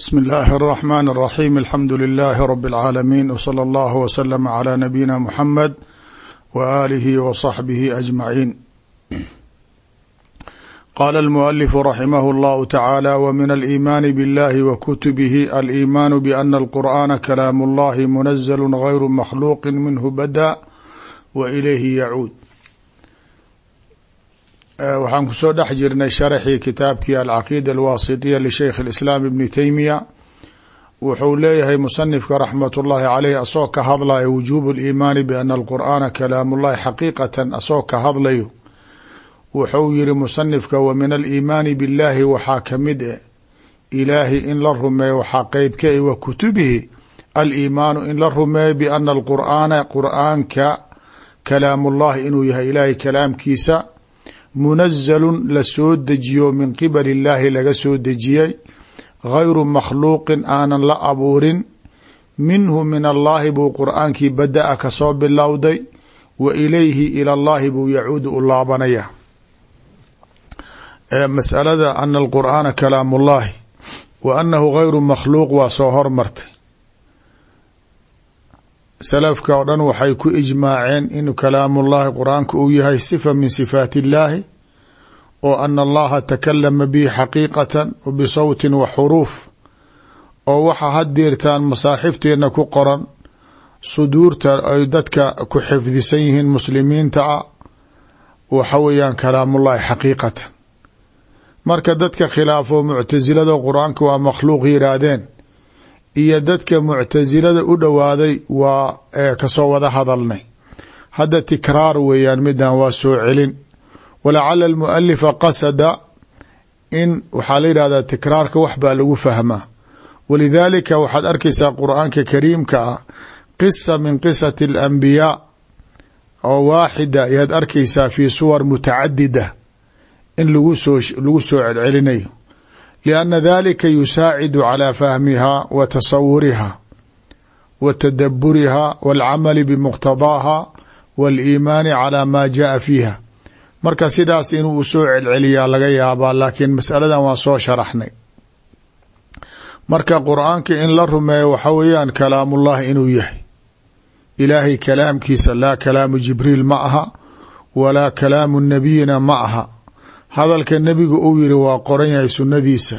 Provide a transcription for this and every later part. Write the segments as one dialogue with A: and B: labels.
A: bsm اllahi الرحmn الرaxيm alxamdu لilaahi rb اlcaalamiin wslى اllah wslm عlى nabiyina mxamed w alihi w صaxbihi aجmaciin qala اlmualifu raximah اllahu tacaalى w min aliimaani biاllahi wa kutubihi aliimaanu bana اlqur'ana kalaam اllahi munazl غayru makhluuqi minhu bada wa ilayhi yacuud Eh, waxaan ku soo dhex jirnay sharxii kitaabkii alcaqiida alwaasitiya lisheikh اlislaam ibni teymiya wuxuu leeyahay musanifka raxmat ullaahi caleyh asagoo ka hadlaya wujuubu liimaani biana alqur'aana kalaamullahi xaqiiqatan asoo ka hadlayo. Wuxuu yiri musanifka wa min aliimaani billaahi waxaa ka mid e eh, ilaahi in la rumeeyo waxaa qeyb ka e wa kutubihi aliimaanu in la rumeeyo biana alqur'aana qur'aanka kalaamullahi inuu yahay ilaahay kalaamkiisa munazalun la soo dejiyo min qibal illaahi laga soo dejiyey gayru makhluuqin aanan la abuurin. Minhu min allahi buu qur'aankii bada-a ka soo bilowday. Wa ilayhi ila llahi buu yacuudu u laabanaya. Masalada ana alqur'aana kalaam ullahi wa anahu gayru makhluuq waa soo hormartay salafka oo dhan waxay ku ijmaaceen in kalaamullahi qur'aanka uu yahay sifa min sifaat illaahi oo ana allaha takalama bihi xaqiiqatan wa bisawtin wa xuruuf oo waxa haddeertaan masaaxifteena ku qoran suduurta ay dadka ku xifdisan yihiin muslimiinta a waxa weeyaan kalaamullahi xaqiiqatan. Marka dadka khilaafo muctasilada qur'aanka waa makhluuq yiraahdeen iyo dadka muctasilada u dhowaaday waa ka soo wada hadalnay. Hadda tikraar weeyaan midan waa soo celin. Walacala almualifa qasada in waxaa la yidhahdaa tikraarka wax baa lagu fahmaa. Walidaalika waxaad arkaysaa qur'aanka kariimka ah qisa min qisati alambiyaa oo waaxida ayaad arkaysaa fi suwar mutacadida in lagu soo lagu soo celcelinayo لأna dalika yusaacidu calى fahmiha wa tasawuriha wa tadaburiha wاlcamali bmuqtadaaha wاliimaani calى ma jaءa fiiha marka sidaas inuu usoo celceliyaa laga yaabaa laakiin masaladan waa soo sharaxnay marka qur-aanka in la rumeeyo waxa weeyaan kalaam ullahi inuu yahay ilaahay kalaamkiisa laa kalaamu jibriil ma aha walaa kalaamu nabiyina ma aha hadalka nebigu uu yiri waa qoran yahay sunnadiisa.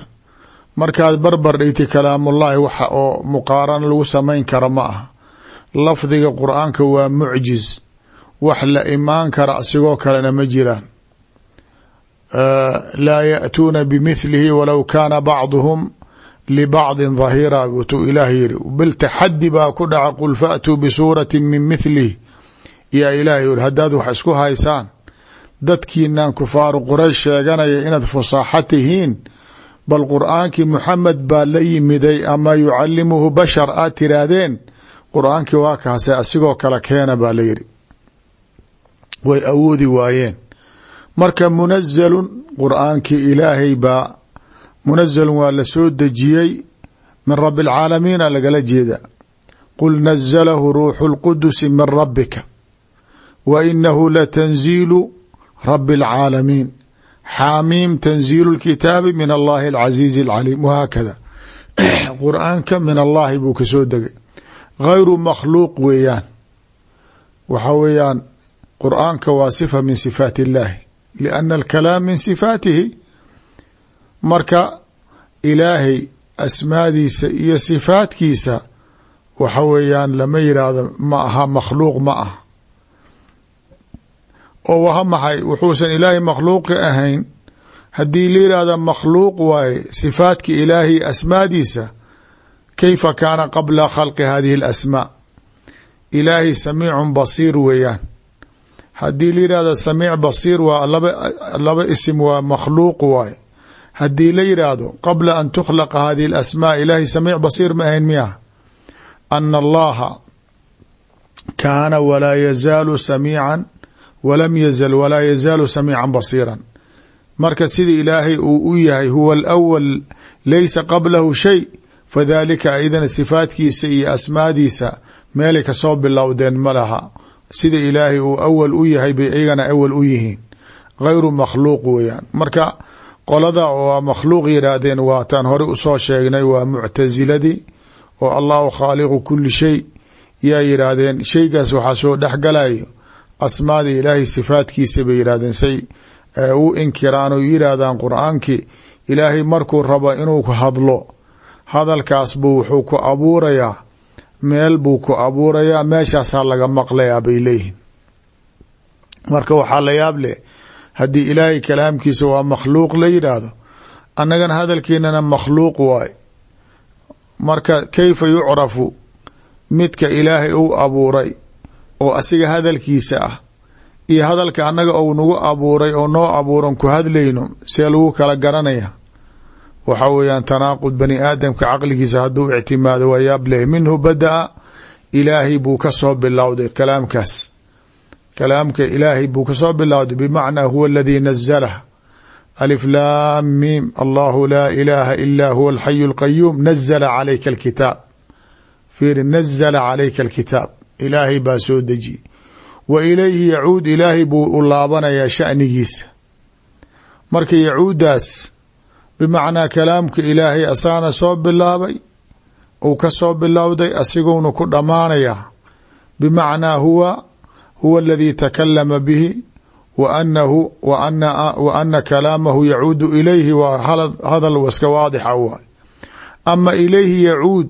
A: Markaad barbar dhigti kalaamullahi waxa oo muqaarano lagu samayn kara ma aha. Lafdiga qur'aanka waa mucjiz. Wax la imaan kara asigoo kalena ma jiraan. Laa yaأtuuna bimithlihi walow kaana bacduhum libacdin dhahira wutuu ilaah yiri biltaxadi baa ku dhaca qul faatuu bisuurati min mithlihi. Yaa ilaah yiri haddaad wax isku haysaan dadkiinan kufaaru quraysh sheeganaya inaad fusaaxa tihiin bal qur'aankii muxamed baa la yimiday ama yucalimuhu bashar aad tiraahdeen qur'aankii waa kaase asigoo kale keena baa la yidhi. Way awoodi waayeen. Marka munazalun qur'aankii ilaahay baa munazalun waa la soo dejiyey min rabi alcaalamiina lagala jeeda. Qul nazalahu ruuxu lqudusi min rabbika wa inahu latanziilu rabi اlcaalamiin xaamiim tanziilu اlkitaabi min allahi alcaziizi alcaliim wahaakada. Qur'aanka min allahi buu ka soo degay. Gayru makhluuq weeyaan. Waxa weeyaan qur'aanka waa sifa min sifaat illahi lianna alkalaam min sifaatihi. Marka ilaahay asmaadiisa iyo sifaatkiisa waxa weeyaan lama yidhaahdo ma aha makhluuq ma ah oo waha maxay wuxuusan ilaahay makhluuqi ahayn. Haddii la yihahda makhluuq waaye sifaadki ilaahi asmaadiisa kayfa kaana qabla khalqi hadihi اlasmaa ilaahay samiicun basiir weeyaan. Haddii la yihahda samiic basiir waa laba isim waa makhluuq waaye. Haddii la yidhaahdo qabla an tukhlaqa hadihi اlasmaa ilaahay samiic basiir ma ahayn miya ana allaha kaana walaa yazaalu samiican walam yazal walaa yazaalu samiica basiira marka sida ilaahay uu u yahay huwa alawal laysa qablahu shay fadalika aydana sifaatkiisa iyo asmaadiisa meelay ka soo bilowdeen ma laha. Sida ilaahay uu awal u yahay bay iyagana awal u yihiin. Gayru makhluuq weeyaan. Marka qolada oo makhluuq yidhaahdeen waataan hore u soo sheegnay waa muctasiladii oo allahu khaaliqu kuli shay yaa yidhaahdeen shaygaas waxaa soo dhexgalayo asmaada ilaahay sifaadkiisa bay yidhahdeen say u inkiraan oo yidhaahdaan qur'aankii ilaahay markuu rabo inuu hadlo hadalkaas buu wuxuu ku abuurayaa meel buu ku abuurayaa meeshaasaa laga maqlayaa bay leeyihiin marka waxaa la yaab leh haddii ilaahay kalaamkiisa waa makhluuq la yidhaahdo annagana hadalkeenana makhluuq waay. Marka kayfa yucrafu? Midka ilaahay uu abuuray oo asiga hadalkiisa ah iyo hadalka annaga ou nagu abuuray oo noo abuuran ku hadlayno see lagu kala garanaya. Waxa weeyaan tanaaqud bani aadamka caqligiisa hadduu ictimaado waa yaab leh. Minhu badaa ilaahay buu ka soo bilowday kalaamkaas. Kalaamka ilaahay buu ka soo bilowday bimacnaa huwa aladii nazalah alif laam mim allahu laa ilaaha ilaa huwa alxayu alqayuum nazala calayka alkitaab. Fiiri nazala calayka alkitaab ilaahay baa soo dejiye wa ilayhi yacuud ilaahay buu u laabanayaa shanigiisa. Marka yacuudaas bimacnaa kalaamka ilaahay asaana soo bilaabay uu ka soo bilowday asiguna ku dhammaanayaa bimacnaa huwa huwa aladii takalama bihi wa anahu wa ana kalaamahu yacuudu ilayhi waa hadal waska waadixa waay. Ama ilayhi yacuud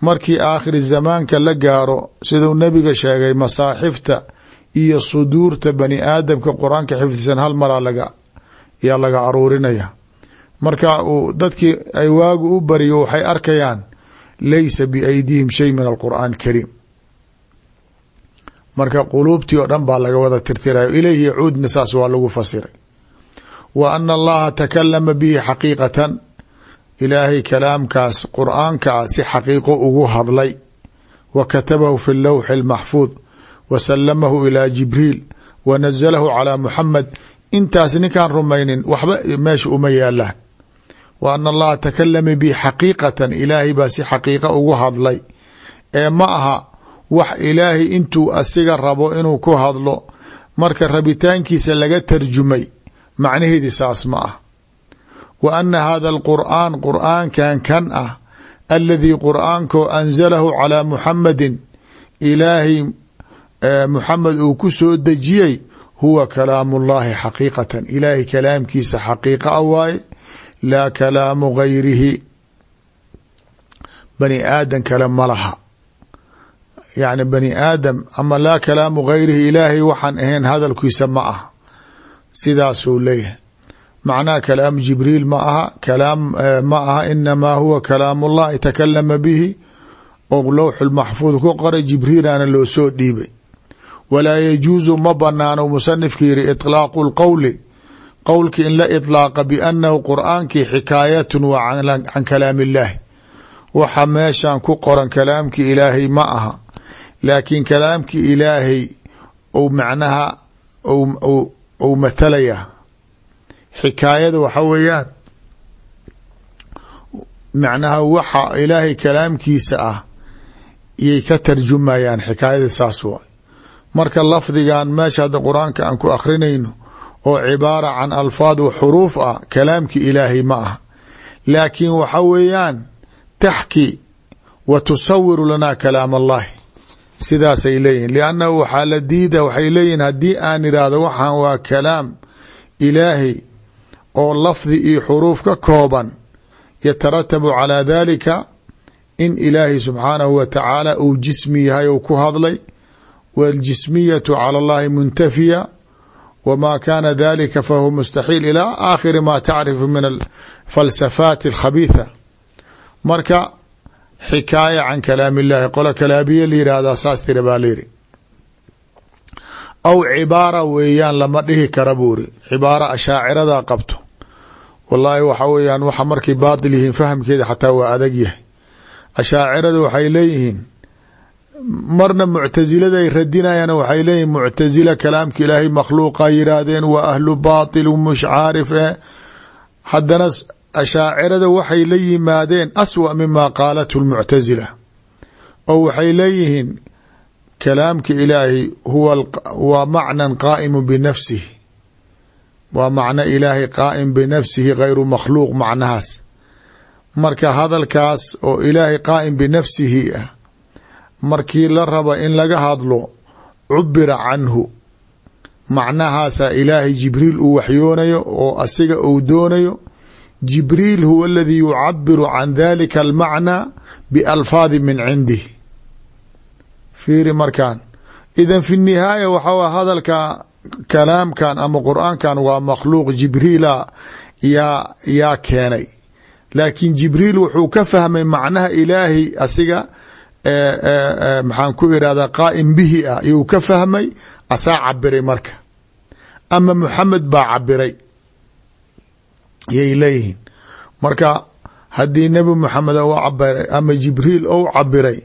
A: markii aakhiri zamaanka la gaaro siduu nebiga sheegay masaaxifta iyo suduurta bani aadamka qur'aanka xifdisan hal maraa laga yaa laga aruurinaya. Marka uu dadkii ay waagu u bariyo waxay arkayaan laysa biaydihim shay min alqur'aan kariim. Marka quluubtii oo dhan baa laga wada tirtirayo ilayhi yacuudna saas waa lagu fasiray. Wa ana allaha takalama bihi xaqiiqatan ilaahay kalaamkaas qur'aanka ah si xaqiiqo ugu hadlay. Wa katabahu fi lawxi wa salamahu ilaa jibriil wa nazalahu calaa muxamed intaas ninkaan rumaynin waxba meesha uma yaalaan wa ana allaha takalama bihi xaqiiqatan ilaahay baa si xaqiiqa ugu hadlay. Ee ma aha wax ilaahay intuu asiga rabo inuu ku hadlo marka rabitaankiisa laga tarjumay macnaheedi saas ma ah wa ana hada alqur'aan qur'aankan kan ah aladii qur'aankoo anzalahu calaa muxamadin ilaahay muxamed uu ku soo dejiyey huwa kalaamu llahi xaqiiqatan ilaahay kalaamkiisa xaqiiqa a waaye laa kalaamu gayrihi bani aadan kale ma laha yacni bani aadam ama laa kalaamu gayrihi ilaahay waxaan ahayn hadalkiisa ma ah sidaasuu leeyahay macnaha kalaamu jibriil ma aha kalaam ma aha inamaa huwa kalaamu llahi takalama bihi oo lowxulmaxfuud ku qoray jibriilana loo soo dhiibay. Walaa yajuusu ma banaano musanifka yiri iطlaaqu lqowli qowlki in la iطlaaqa biannahu qur'aankii xikaayatun waa can kalaam illahi waxa meeshan ku qoran kalaamki ilaahay ma aha. Laakiin kalaamki ilaahay ou macnaha ou mathalaya xikaayada waxa weeyaan macnaha waxa ilaahay kalaamkiisa ah iyay ka tarjumayaan xikaayada saas waay. Marka lafdigan meesha hadda qur'aanka aan ku akrinayno oo cibaara can alfaad wa xuruuf ah kalaamki ilaahay ma ah laakiin waxa weeyaan taxki wa tusawiru lanaa kalaam allahi sidaasay leeyihiin liannahu waxaa la diida waxay leeyihiin haddii aan idhaahdo waxaan waa kalaam ilaahay oo lafdi iyo xuruuf ka kooban yataratabu calaa dalika in ilaahay subxaanahu wa tacaala uu jismi yahay ou ku hadlay waljismiyatu cala allahi muntafiya wma kana dalika fahuwa mustaxiil ilى aakhiri ma tacrifu min alfalsafaat alkhabiitha. Marka xikaaya can kalaam illahi qolo kalaabiye la yihahdaa saas tira baa layiri aw cibaara weeyaan lama dhihi kara buuri cibaara ashaacirada qabto wallaahi waxa weeyaan waxa markay baatil yihiin fahamkeeda xataa waa adag yahay. Ashaacirada waxay leeyihiin marna muctasiladay radinayaan waxay leeyihiin muctasila kalaamka ilaahay makhluuqa yiraahdeen waa ahlu baatil mush caarif eh haddana ashaacirada waxay la yimaadeen aswa mima qaalathu lmuctasila oo waxay leeyihiin kalaamka ilaahay huwa waa macnan qaa'imu binafsihi waa macno ilaahay qaa'im binafsihi gayru makhluuq macnahaas. Marka hadalkaas oo ilaahay qaa'im binafsihi ah markii la raba in laga hadlo cubira canhu. Macnahaasaa ilaahay jibriil uu waxyoonayo oo asiga uu doonayo. Jibriil huwa aladii yucabiru can dalika almacnaa bialfaadi min cindih fiiri markaan. Idan fi nihaaya waxaa hadalka kalaamkan ama qur'aankan waa makhluuq jibriila yaa yaa keenay. Laakiin jibriil wuxuu ka fahmay macnaha ilaahay asiga maxaan ku irahdaa qaa'im bihi ah yuu ka fahmay asaa cabiray marka. Ama muxamed baa cabiray yay leeyihiin. Marka haddii nebi muxamed ou cabiray ama jibriil ou cabiray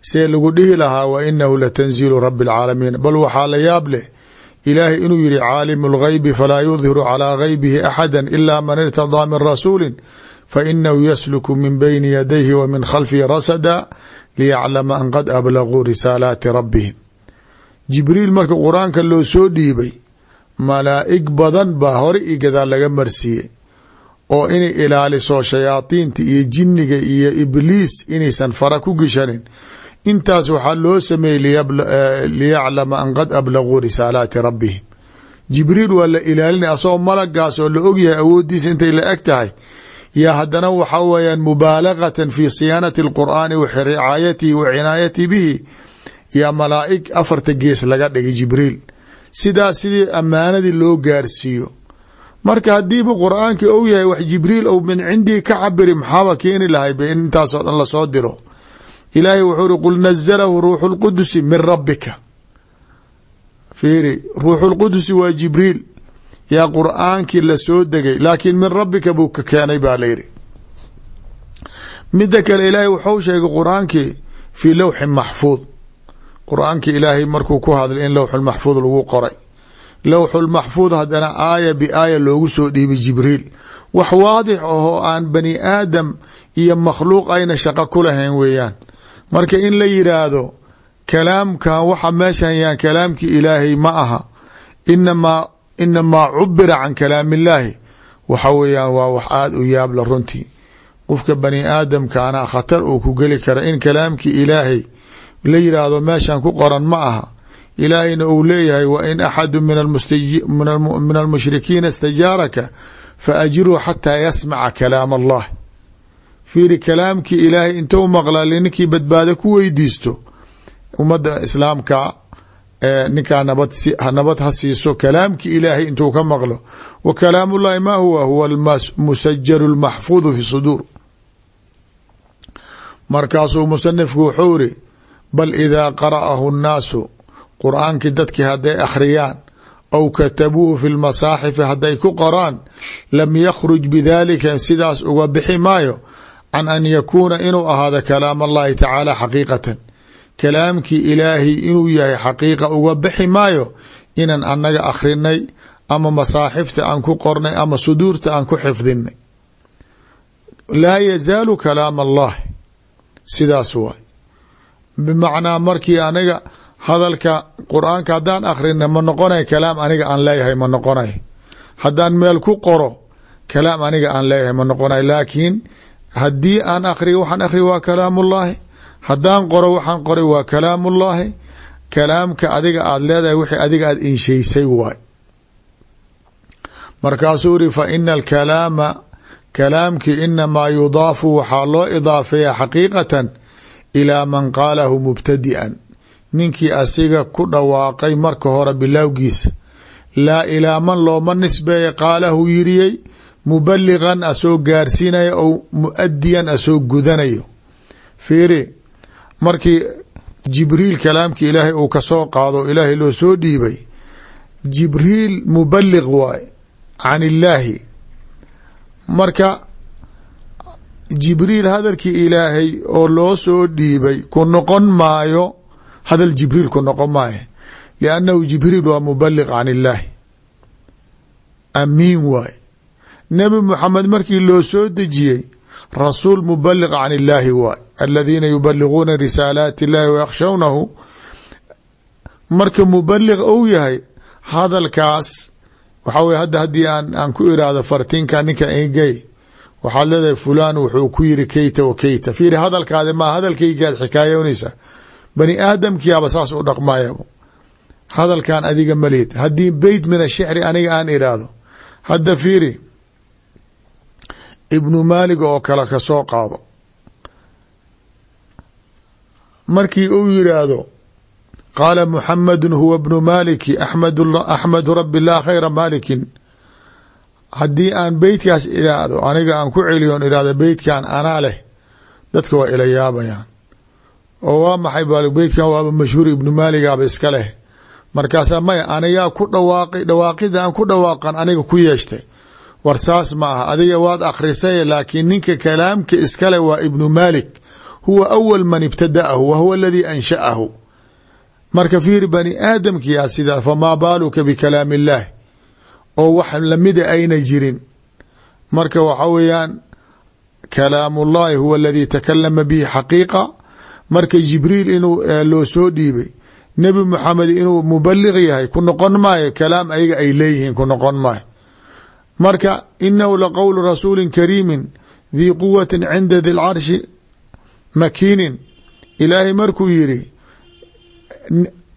A: see lagu dhihi lahaa wa inahu latanziilu rabi اlcaalamiin bal waxaa la yaab leh ilaahay inuu yihi caalimu اlgeybi falaa yudhiru calىa geybihi axada ila man irtadaa min rasuuli fainahu yasluku min bayni yadayhi wa min khalfihi rasada liyaclama an qad ablaguu risaalaati rabbihim. Jibriil marka qur'aanka loo soo dhiibay malaa'ig badan baa hore io gadaal laga marsiiyey oo inay ilaaliso shayaadiinta iyo jinniga iyo ibliis inaysan fara ku geshanin intaas waxaa loo sameeyey liyaclama an qad ablaguu risaalaati rabbihim jibriil waa la ilaalinay asagoo malagaas oo la ogyahay awooddiisa intay la eg tahay. Yaa haddana waxaa weyaan fi siyaanati اlqur'aani wa ricaayatihi wa cinaayatihi bihi yaa malaa'ig afarta gees laga dhigay jibriil. Sidaas sidii ammaanadii loo gaarsiiyo. Marka haddiiba qur'aanki ou yahay wax jibriil ou min cindii ka cabiri maxaaba keeni lahay be in intaasoo dhan la soo diro ilaahay wuxuu uri qul nazalahu ruuxu lqudusi min rabbika. Fiiri ruuxu lqudusi waa jibriil. Yaa qur'aankii la soo degay laakiin min rabbika buu ka keenay baa layidhi mida kale ilaahay wuxuu sheegay qur'aankii fii lowxi maxfuud. Qur'aankii ilaahay markuu ku hadlay in lowxulmaxfuud lagu qoray. Lowxulmaxfuud haddana aaya biaaya loogu soo dhiibay jibriil. Wax waadix ahoo aan bani aadam iyo makhluuq ayna shaqo ku lahayn weeyaan marka in la yidhaahdo kalaamkan waxa meeshan yaan kalaamkii ilaahay ma aha. Inamaa inamaa cubira can kalaam illaahi waxa weeyaan waa wax aada u yaabla runtii. Qofka bani aadamkaana khatar uu ku geli kara in kalaamkii ilaahay la yidhaahdo meeshan ku qoran ma aha. Ilaahayna uu leeyahay wa in axadu min almushrikiina istajaaraka fa ajiruu xataa yasmaca kalaam allah fiiri kalaamkii ilaahay intou maqla ninkii badbaado ku weydiisto ummadda islaamka ninkaa nabad ha siiso kalaamkii ilaahay intuu ka maqlo. Wa kalaam ullahi ma huwa huwa musajaru lmaxfuudu fi suduur. Markaasuu musanifku wuxuu iri bal idaa qara'ahu nnaasu qur'aankii dadkii hadday akhriyaan aw katabuuhu fi lmasaaxifi hadday ku qoraan lam yakhruj bidalika sidaas uga bixi maayo can an yakuuna inuu ahaado kalaam allahi tacaala xaqiiqatan kalaamkii ilaahay inuu yahay xaqiiqa uga bixi maayo inan annaga akhrinay ama masaaxifta aan ku qornay ama suduurta aan ku xifdinay laa yazaalu kalaam allah sidaas waay bimacnaa markii aniga hadalka qur'aanka haddaan akhrina ma noqonay kalaam aniga aan leeyahay ma noqonay haddaan meel ku qoro kalaam aniga aan leeyahay ma noqonay laakiin haddii aan akriyo waxaan akriya waa kalaamullaahi. Haddaan qoro waxaan qoray waa kalaamullaahi. Kalaamka adiga aada leedahay wixii adiga aada inshaysay waay. Markaasuu iri fa ina alkalaama kalaamkii inamaa yudaafu waxaa loo idaafeeya xaqiiqatan ilaa man qaalahu mubtadi'an. Ninkii asiga ku dhawaaqay marka hore bilowgiisa laa ilaa man looma nisbeeya qaalahu yiriyey mubaligan asoo gaarsiinaya ou muadiyan asoo gudanayo. Fiiri markii jibriil kalaamkii ilaahay uu ka soo qaado ilaahay loo soo dhiibay jibriil mubaliq waay can illaahi marka jibriil hadalkii ilaahay oo loo soo dhiibay ku noqon maayo hadal jibriil ku noqon maayo liannahu jibriil waa mubaliq can illaahi amiin waay nebi muxamed markii loo soo dejiyey rasuul mubaliq can illaahi waay. Aladiina yubaliguuna risaalaati illahi wayakhshawnahu marka mubaliq ou yahay hadalkaas waxaa weye hadda haddii aan ku iraahdo fartinka ninka ingey waxaad leedahay fulan wuxuu ku yiri keyta wa keyta fiiri hadalkaadi maa hadalkaygaad xikaayoonaysa bani aadamkiyaaba saas u dhaqmayabo hadalkan adiga malihid haddii beyt min ashicri aniga aan iraahdo hadda fiiri ibnu maalig oo kale ka soo qaado. Markii uu yidhaahdo qaala muxamadu huwa bnu maliki axmadu rabi lah khayra malikin haddii aan beytkaas iraahdo aniga aan ku celiyon irahdo beytkan anaa leh dadka waa ila yaabayaan. Oo waa maxay beytkan waaba mashhuur ibnu maaligaaba iska leh. Markaasaa maya anigaa ku dhawaaqay dhawaaqida aan ku dhawaaqan aniga ku yeeshtay war saas ma aha. Adiga waad akhrisay laakiin ninka kalaamka iskale waa ibnu maalik. Huwa awal man ibtada'ahu wa huwa aladii ansha'ahu. Marka fiiri bani aadamkiyaa sidaa famaa baaluka bikalaami illaah oo wax lamida ayna jirin. Marka waxa weeyaan kalaamu llahi huwa aladii takalama bihi xaqiiqa. Marka jibriil inuu loo soo dhiibay nebi muxamed inuu mubaliq yahay ku noqon maayo kalaam ayaga ay leeyihiin ku noqon maayo marka inahu laqowlu rasuuli kariimin dii quwati cinda di lcarshi makiinin. Ilaahay markuu yiri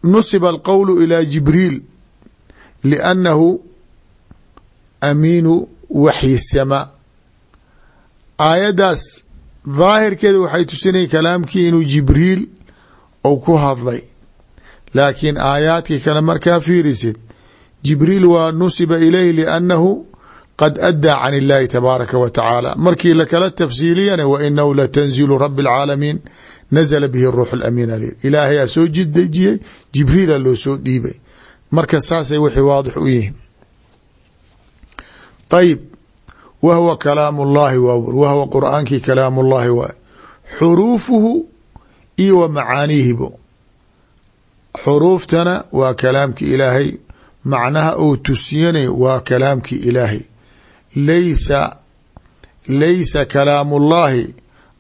A: nusiba alqowlu ilى jibriil liannahu amiinu waxyi samaa aayaddaas daahirkeeda waxay tusinay kalaamkii inuu jibriil ou ku hadlay. Laakiin aayaadkii kale markaa fiirisid jibriil waa nusiba ilayh liannahu qad addaa can illaahi tabaaraka wa tacaala markii lakala tafsiiliyana wa inahu latanzilu rabi alcaalamiin nazala bihi ruuxu lamiin al ilaahayaa soo jidejiyey jibriila loo soo dhiibay marka saasay wixii waadix u yihiin ayib wa hwa kalaamu llahi waawr wahwa qur'aankii kalaamu llahi waa xuruufuhu iyo wa macaaniihibo xuruuftana waa kalaamki ilaahay macnaha uu laysa laysa kalaamu اllahi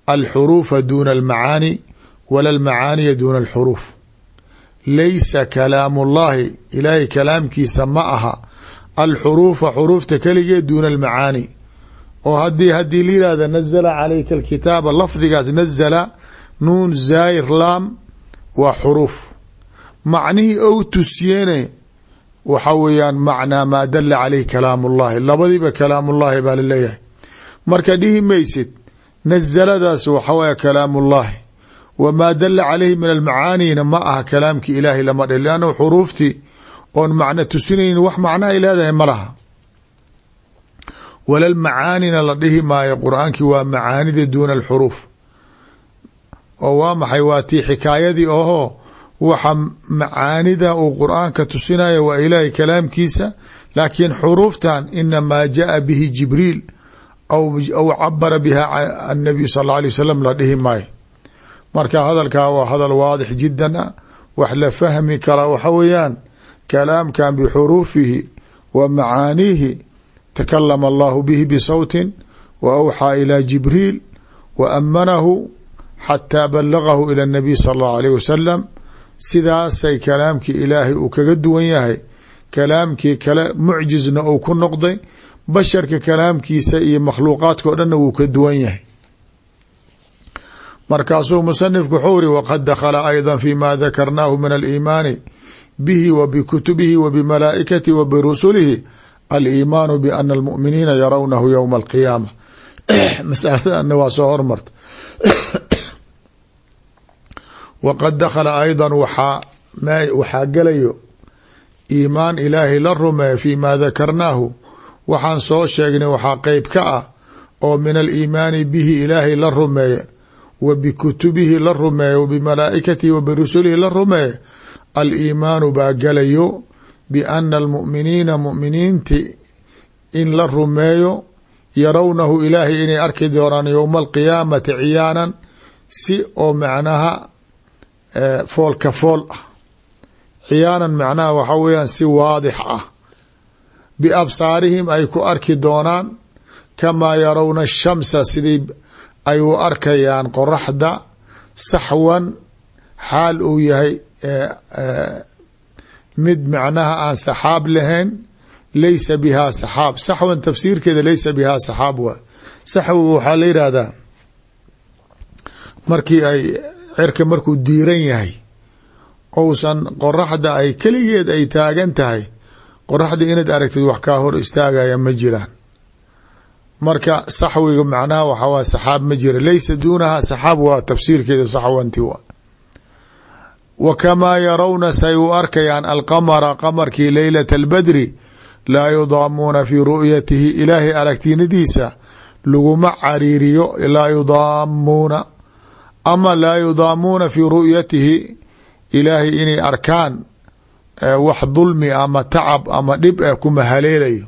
A: alxuruufa duna almacaani wala almacaaniya duna alxuruuf laysa kalaamu llahi ilaahay kalaamkiisa ma aha alxuruufa xuruufta keligeed duuna almacaani oo haddii haddii la yihahda nazla calayka alkitaaba lafdigaas nazla nuun zaayir laam waa xuruuf macnihii ou tusiyene waxa weeyaan macnaa maa dala caleyh kalaam ullahi labadiiba kalaam ullahi baa la leeyahay marka dhihi maysid nazaladaas waxa waya kalaam ullahi wamaa dala caleyhi min almacaanina ma aha kalaamki ilaahay lama dhe lannahu xuruuftii oon macno tusinaynin wax macno ay leedahay ma laha. Walal macaanina la dhihi maayo qur'aankii waa macaanida duuna alxuruuf. Oo waa maxay? Waa tii xikaayadii ohoo waxa macaanida uu qur'aanka tusinaya waa ilaahay kalaamkiisa laakiin xuruuftan inamaa jaa bihi jibriil aw cabara biha annabiy sal alla alay wasalam la dhihi maayo. Marka hadalkaa waa hadal waadix jiddan ah wax la fahmi kara waxa weeyaan kalaamkan bixuruufihi wa macaaniihi takalama allahu bihi bisawtin wa awxaa ila jibriil wa amanahu xataa balagahu ila اnabiy sal allahu alayh wasalam sidaasay kalaamkii ilaahay uu kaga duwan yahay kalaamkii kale mucjizna uu ku noqday basharka kalaamkiisa iyo makhluuqaadka o dhanna wuu ka duwan yahay. Markaasuu musanifku wxuu iri waqad dakhala ayضa fi ma dakarnaahu min aliimaani bihi wa bikutubihi wa bimalaa'ikatihi wa birusulihi aliimaanu biana almu'miniina yarawnahu yowma alqiyaama. Masaladana waa soo hormarta waqad dakhala ayضa waxaa waxaa gelayo iimaan ilaahay la rumeeya fi ma dakarnaahu waxaan soo sheegnay waxaa qeyb ka ah oo min aliimaani bihi ilaahay la rumeeya wa bikutubihi la rumeeya wa bimalaa'ikatihi wa birusulihi la rumeeya aliimaanu baa gelayo biana almu'miniina mu'miniinti in la rumeeyo yarawnahu ilaahay inay arki doonaan yowma alqiyaamati ciyaanan si oo macnaha foolka fool. Ah ciyaanan macnaha waxaa weeyaan si waadix ah. Biabsaarihim ay ku arki doonaan kamaa yarawna ashamsa sidii ay u arkayaan qoraxda saxwan xaal uu yahay mid macnaha aan saxaab lahayn laysa bihaa saxaab. Saxwan tafsiirkeeda laysa bihaa saxaab waa. Saxwiga waxaa la yidhaahdaa markii ay cirka markuu diiran yahay ousan qoraxda ay keligeed ay taagan tahay qoraxda inaad aragtid wax kaa hor istaagaya ma jiraan. Marka saxwiga macnaha waxaa waa saxaab ma jira. Laysa duunaha saxaab waa tafsiirkeeda saxwanti wa wa kamaa yarawna say u arkayaan alqamara qamarkii leylata albadri laa yudaamuuna fii ru'yatihi ilaahay aragtinadiisa laguma cariiriyo laa yudaamuuna ama laa yudaamuuna fii ru'yatihi ilaahay inay arkaan wax dulmi ama tacab ama dhib ah kuma haleelayo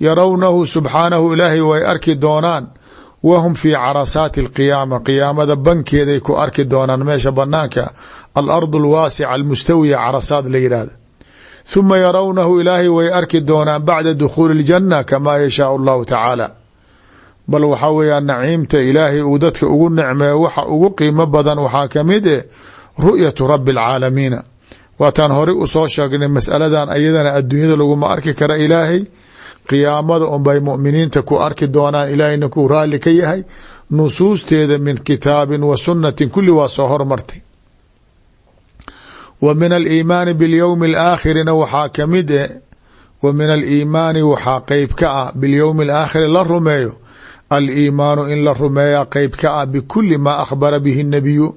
A: yarawnahu subxaanahu ilaahay way arki doonaan wahum fii carasaati alqiyaama qiyaamada bankeeday ku arki doonaan meesha banaanka alardu alwaasica almustawiya carasaad la yidhaahda huma yarawnahu ilaahay way arki doonaan bacda dukhuuli اljanna kamaa yashaau allahu tacaala bal waxaa weeyaan naciimta ilaahay uu dadka ugu nicmeeyo waxa ugu qiimo badan waxaa ka mid eh ru'yatu rabi alcaalamiina waataan horey u soo sheegnay masaladan ayadana adduunyada laguma arki kara ilaahay. Qiyaamada unbay muminiinta ku arki doonaan ilaahayna ku raali ka yahay. Nusuusteeda min kitaabin wa sunnatin kulli waa soo hormartay. Wa min aliimaani bilyowmi alaakhirina waxaa ka mid e wa min aliimaani waxaa qeyb ka ah bilyowmi alaakhiri la rumeeyo aliimaanu in la rumeeya qeyb ka ah bikuli maa akhbara bihi nabiyu.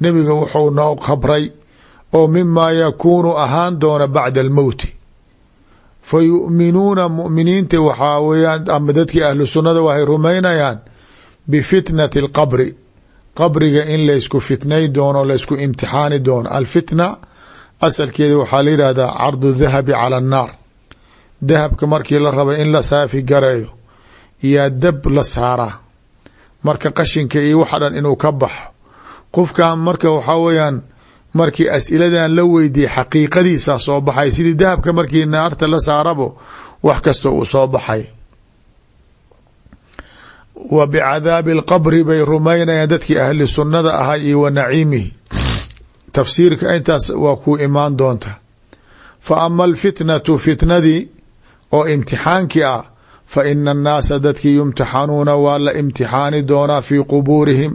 A: Nebiga wuxuu noo khabray oo mimaa yakuunu ahaan doona bacda almowti fa yu'minuuna muminiinta waxaa weyaan ama dadkii ahlu sunnada waxay rumaynayaan bifitnati alqabri. Qabriga in laysku fitnay doono laysku imtixaani doono. Alfitna asalkeeda waxaa la yidhahdaa cardu dahabi cala annaar. Dahabka markii la raba in la saafi gareeyo yaa dab la saaraa marka qashinka iyo waxa dhan inuu ka baxo. Qofkan marka waxaa weyaan markii asiladan la weydiiyey xaqiiqadiisaa soo baxay sidii dahabka markii naarta la saarabo wax kasta uu soo baxay. Wa bicadaabi alqabri bay rumaynayaan dadkii ahli sunnada ahaa iyo wa naciimihi tafsiirka intaas waa kuu imaan doonta. Fa ama alfitnatu fitnadii oo imtixaankii ah fa ina annaasa dadkii yumtixanuuna waa la imtixaani doonaa fii qubuurihim.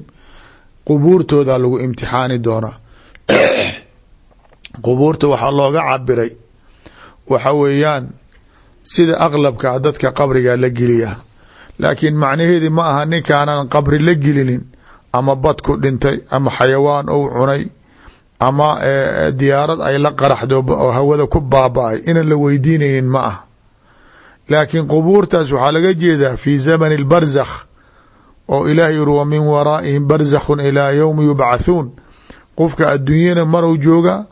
A: Qubuurtooda lagu imtixaani doonaa. Qubuurta waxaa looga cabiray waxa weeyaan sida aqlabka dadka qabriga la geliya. Laakiin macnaheedi ma aha ninkaanan qabri la gelinin ama bad ku dhintay ama xayawaan ou cunay ama diyaarad ay la qaraxdo oo hawada ku baaba-ay. Inaan la weydiinaynin ma ah laakiin qubuurtaas waxaa laga jeedaa fi zamani اlbarzakh oo ilaah yiri wa min waraa'ihim barzakhun ilaa yowmi yubcathuun qofka adduunyana maruu jooga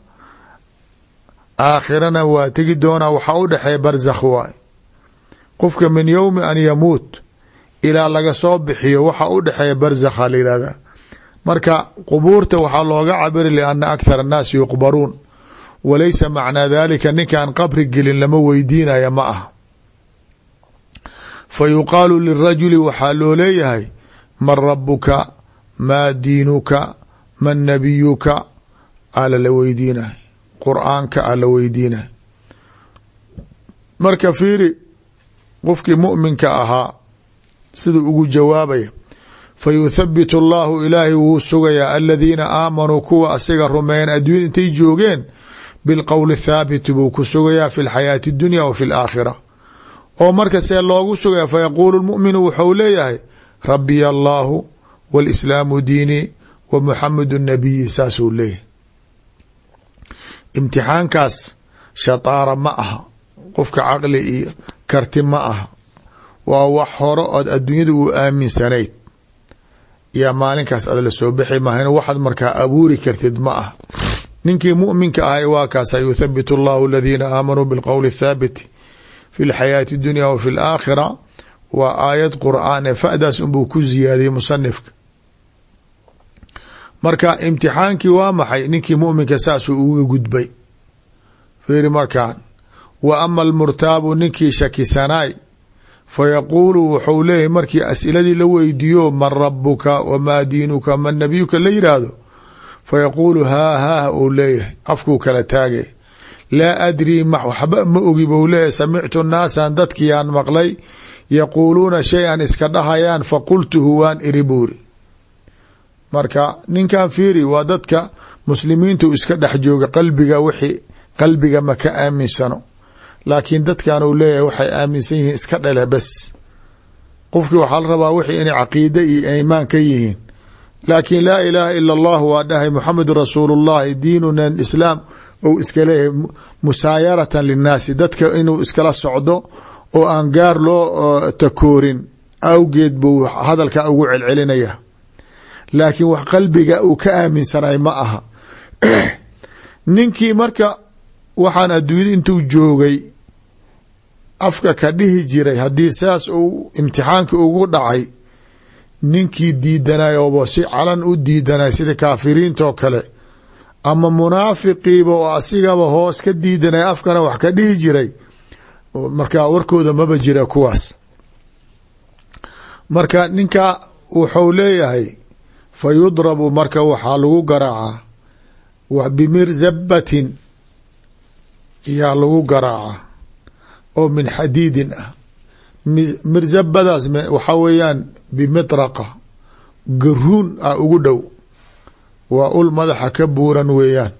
A: aakhirana waa tegi doonaa waxaa u dhexeeya barzakh waay qofka min yowmi an yamuut ilaa laga soo bixiyo waxa u dhexeeya barzakha la yihahda marka qubuurta waxaa looga cabiri liana akthar annaasi yuqbaruun walaysa macnaa dalika ninkaan qabri gelin lama weydiinaya ma ah fa yuqaalu lirajuli waxaa loo leeyahay man rabuka maa diinuka man nabiyuka ala la weydiinay qur'aanka a la weydiinay marka fiiri qofkii muminka ahaa siduu ugu jawaabaya fa yuthabitu allahu ilaahay wuu sugayaa aladiina aamanuu kuwa asiga rumeeyan adduunyada intay joogeen bilqowli thaabiti buu ku sugayaa fi lxayaati اdunya wa fi laakhira oo marka see loogu sugaya fayaquulu lmuminu wuxuu leeyahay rabiya allahu wاlislaamu diinii wa muxamedu nabiyi saasuu leeyahay. Imtixaankaas shataara ma aha qofka caqli iyo karti ma aha. Waa wax hore ood adduunyada uu aaminsanayd. Yaa maalinkaas ad la soo bixi mahan waxaad markaa abuuri kartid ma ah ninkii muminka ahay waa kaasa yuthabit allahu aladiina aamanuu bilqowli thaabiti fi lxayaati اdunya wa fi laakhira waa aayad qur'aan ee fadaas unbuu ku ziyaadiyey musanifka marka imtixaankii waa maxay ninkii muminka saasuu uga gudbay fiiri markaan wa ama almurtaabu ninkii shakisanaay fa yaquulu wuxuu leeyahy markii asiladii la weydiiyo man rabuka wamaa diinuka man nabiyuka la yidhaahdo fa yaquulu haa haah uu leeyahay afkuu kala taagay laa adrii waxba ma ogi bou leeyahy samictu naasan dadkiiyaan maqlay yaquuluuna shay an iska dhahayaan faqultuhu waan iri buuri marka ninkan fiiri waa dadka muslimiintu iska dhex jooga qalbiga wixii qalbiga ma ka aaminsano. Laakiin dadkan uu leeyahay waxay aaminsan yihiin iska dhele bes. Qofkii waxaa la rabaa wixii inay caqiide iyo imaan ka yihiin. Laakiin laa ilaaha ila allah waa dhahay muxamedun rasuulu llahi diinuna islaam ou iska musaayaratan linnaasi. Dadka inuu iskala socdo oo aan gaar loo takoorin awgeed buu hadalka ugu celcelinaya. Laakiin wax qalbiga uu ka aaminsanay ma aha. Ninkii marka waxaan adduunyada intuu joogay afka ka dhihi jiray haddii saas uu imtixaanka ugu dhacay ninkii diidanay ooba si calan u diidanay sida kaafiriintoo kale ama munaafiqiiba oo asigaba hoos ka diidanay afkana wax ka dhihi jiray marka warkooda maba jira kuwaas. Marka ninka wuxuu leeyahay fa yudrabu marka waxaa lagu garaacaa bimirzabatin yaa lagu garaaca oo min xadiidin ah. Mirzabadaas waxaa weeyaan bimitraqa garuun ah ugu dhow waa ul madaxa ka buuran weeyaan.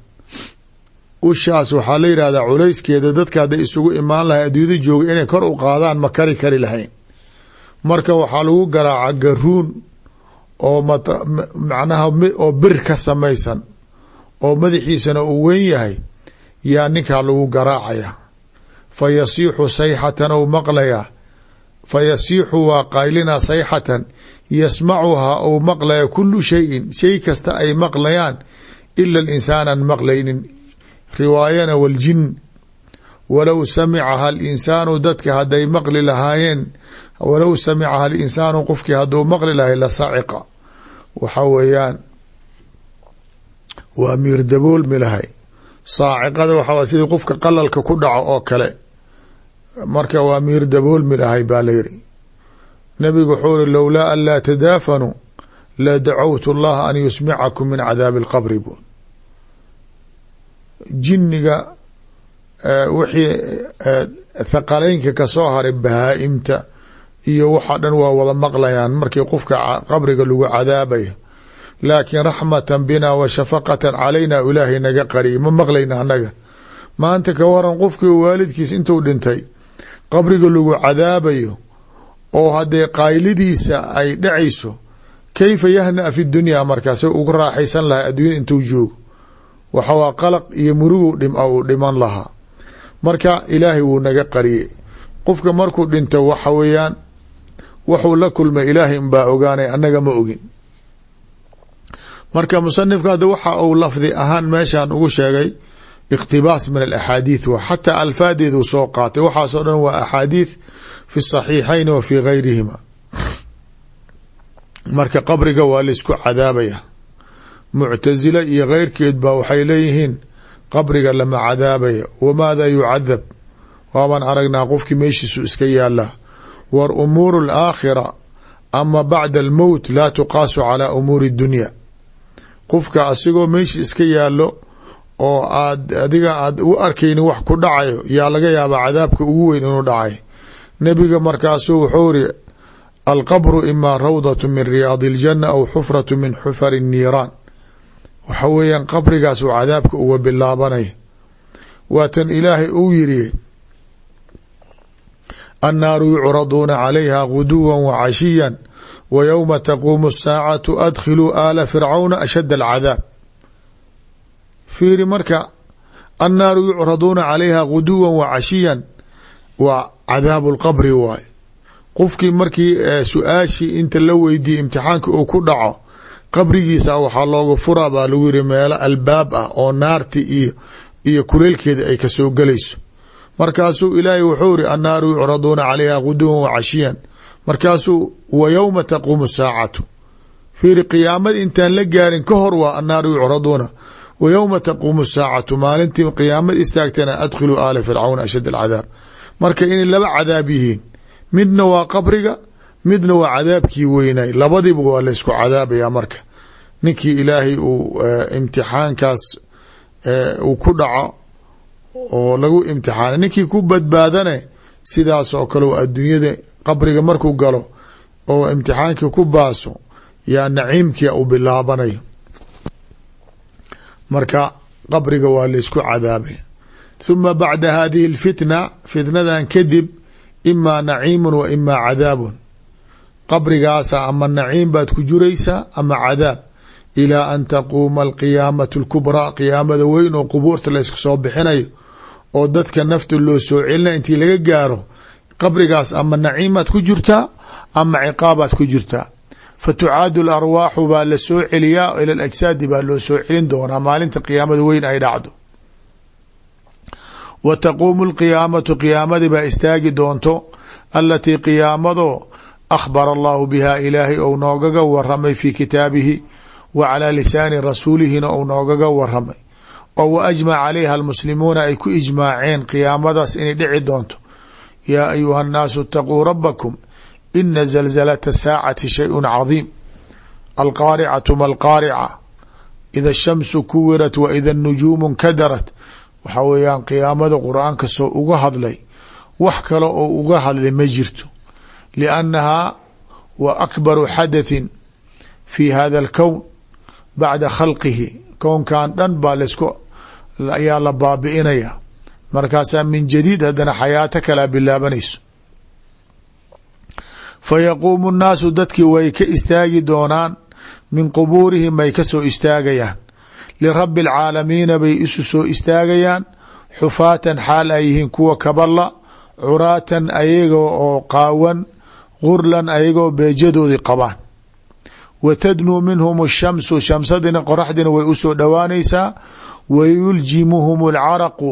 A: Ushaas waxaa la yidhahdaa culayskeeda dadka hadday isugu imaan lahay adduunyada jooga inay kor u qaadaan ma kari kari lahayn. Marka waxaa lagu garaaca garuun oo macnaha oo bir ka samaysan oo madaxiisana uu weyn yahay yaa ninkaa lagu garaacaya. Fa yasiixu sayxatan ou maqlayaa fa yasiixu waa qaylina sayxatan yasmacuhaa ou maqlaya kulu shayin shay kasta ay maqlayaan ila alinsaanan maqlaynin riwaayana waljin walow samicaha alinsaanu dadka hadday maqli lahaayeen walow samicaha alinsaanu qofkii hadduu maqli lahay la saciqa waxa weeyaan waa miir daboolmi lahay saaciqada waxaa sidii qofka qalalka ku dhaco oo kale marka waa miir daboolmi lahay baa la yiri nabigu wuxuu iri lowlaa an laa tadaafanuu la dacowtu allaha an yusmicakum min cadaabi alqabri. Bu jinniga wixii thaqaleynka ka soo haray bahaa-imta iyo waxaa dhan waa wada maqlayaan markii qofka qabriga lagu cadaabayo. Laakiin raxmatan bina wa shafaqatan calayna ilaahay naga qariy ma maqlayna annaga. Maanta ka waran qofkii waalidkiis intuu dhintay qabriga lagu cadaabayo oo haddee qaylidiisa ay dhacayso kayfa yahnaa fi dunyaa markaas ugu raaxaysan lahay adduunyada intuu joogo? Waxawaa qalaq iyo murugu uu dhiman lahaa. Marka ilaahay wuu naga qariyey. Qofka markuu dhinto waxa weeyaan wuxuu la kulmay ilaahay unbaa ogaanay annaga ma ogin. Marka musanifka hadda waxa uu lafdi ahaan meeshan ugu sheegay iqtibaas min alaxaadiid wa xataa alfaadeedu soo qaatay waxaasoo dhan waa axaadiid fi saxiixayn wa fi gayrihima marka qabriga waa la isku cadaabaya muctasila iyo keyrkeed ba waxay leeyihiin qabriga lama cadaabaya wamaada yucadab waabaan aragnaa qofkii meeshiisu iska yaalla war umuuru alaakhira ama bacda almowt laa tuqaasu calaa umuuri dunya qofka asigoo meeshii iska yaalo oo aad adiga aad u arkayni wax ku dhacayo yaa laga yaabaa cadaabka ugu weyn inuu dhacay nebiga markaasuu wuxuu iri alqabru imaa rawdatu min riyaadi اljana aw xufratu min xufari الniiraan waxa weeyaan qabrigaas uu cadaabka uga bilaabanay waatan ilaahay uu yiri annaaru yucraduuna calayha guduwa wacashiya wa yowma taquumu الsaacatu adkhiluu aala fircawna ashad alcadaab fiiri marka annaaru yucraduuna calayha guduwa wacashiyan waa cadaabu lqabri waay qofkii markii su'aashii inta la weydiiyey imtixaanka uu ku dhaco qabrigiisa waxaa looga furaa baa lagu yiri meelo albaab ah oo naarti iyo iyo kuleelkeeda ay ka soo gelayso. Markaasuu ilaahay wuxuu iri annaaru yucraduuna calayha guduwan wacashiyan markaasuu wa yowma taquumu saacatu. Fiiri qiyaamada intaan la gaarin ka hor waa annaaru yucraduuna wa yowma taquumu saacatu maalintii qiyaamada istaagtana adkhiluu aala fircawna ashad alcadaab marka inay laba cadaab yihiin midna waa qabriga midna waa cadaabkii weynay labadiiba waa laysku cadaabaya marka ninkii ilaahay uu imtixaankaas uu ku dhaco oo lagu imtixaana ninkii ku badbaadane sidaas oo kale adduunyada qabriga markuu galo oo imtixaankii ku baaso yaa naciimkia u bilaabanayo marka qabriga waa laysku cadaabay. Huma bacda hadihi اlfitna fitnadan kadib imaa naciimu wa imaa cadaabun. Qabrigaasa ama naciim baad ku juraysaa ama cadaab ilaa an taquuma alqiyaamatu اlkubraa qiyaamada weyn oo qubuurta layska soo bixinayo oo dadka nafta loo soo celina intii laga gaaro qabrigaas ama naciimaad ku jirtaa ama ciqaabaad ku jirtaa fa tucaadu larwaaxu baa la soo celiyaa ila ajsaadi baa loo soo celin doonaa maalinta qiyaamada weyn ay dhacdo wa taquumu lqiyaamatu qiyaamadii baa istaagi doonto alatii qiyaamadoo akhbara allahu biha ilaahay ou noogaga waramay fi kitaabihi wa calaa lisaani rasuulihina ou noogaga waramay oo wa ajmac calayha almuslimuuna ay ku ijmaaceen qiyaamadaas inay dhici doonto yaa ayuha annaasu itaquu rabakum ina zalzalata saacati shayun cadiim alqaaricatu ma alqaarica ida ashamsu kuwirat wa ida nujuumu nkadarat waxaa weeyaan qiyaamada qur'aanka soo uga hadlay wax kale oo uga hadlay ma jirto liannahaa wa akbaru xadathin fi hada alkown bacda khalqihi kownkan dhan baa lasku ayaa la baabi'inaya markaasaa min jadiid haddana xayaato kalaa bilaabanayso fa yaquumu nnaasu dadkii way ka istaagi doonaan min qubuurihim bay ka soo istaagayaan lirabi alcaalamiina bay isu soo istaagayaan xufaatan xaal ay yihiin kuwa kaballa curaatan ayagoo oo qaawan gurlan ayagoo beejadoodii qabaan wa tadnuu minhum ashamsu shamsadina qoraxdina way u soo dhowaanaysaa wa yuljimuhum alcaraqu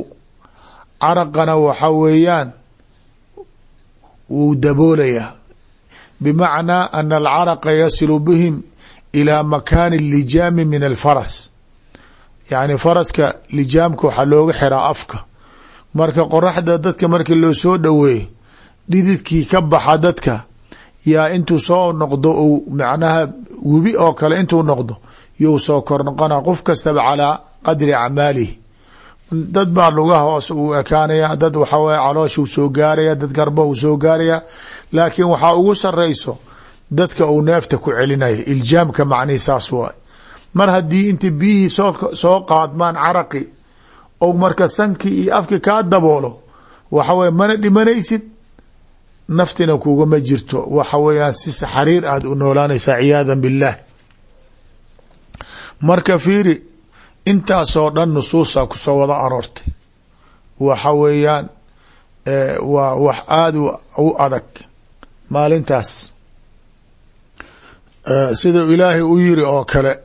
A: caraqana waxa weeyaan wuu daboolayaa bimacnaa ana alcaraqa yasilu bihim ilaa makaani lijaami min alfaras yacni faraska lijaamka waxaa looga xiraa afka marka qoraxda dadka markii loo soo dhoweeyo dhididkii ka baxa dadka yaa intuu soo noqdo uu macnaha webi oo kale intuu noqdo you soo kor noqona qof kastaba calaa qadri acmaalihi dad baa lugaha hoos uu ekaanaya. Dad waxaa weye calooshuu soo gaaraya dad garba uu soo gaaraya. Laakiin waxaa ugu sareyso dadka uu neefta ku celinaya iljaamka macnihi saas waay. Mar haddii inta biyihii soo qaadmaan caraqi ou marka sankii iyo afki kaa daboolo waxa weye mana dhimanaysid naftina kugama jirto. Waxa weeyaan si xariir aad u noolaanaysaa ciyaada billaah. Marka fiiri intaasoo dhan nusuusa ku soo wada aroortay. Waxa weeyaan waa wax aada u adag maalintaas. Sida ilaahay u yiri oo kale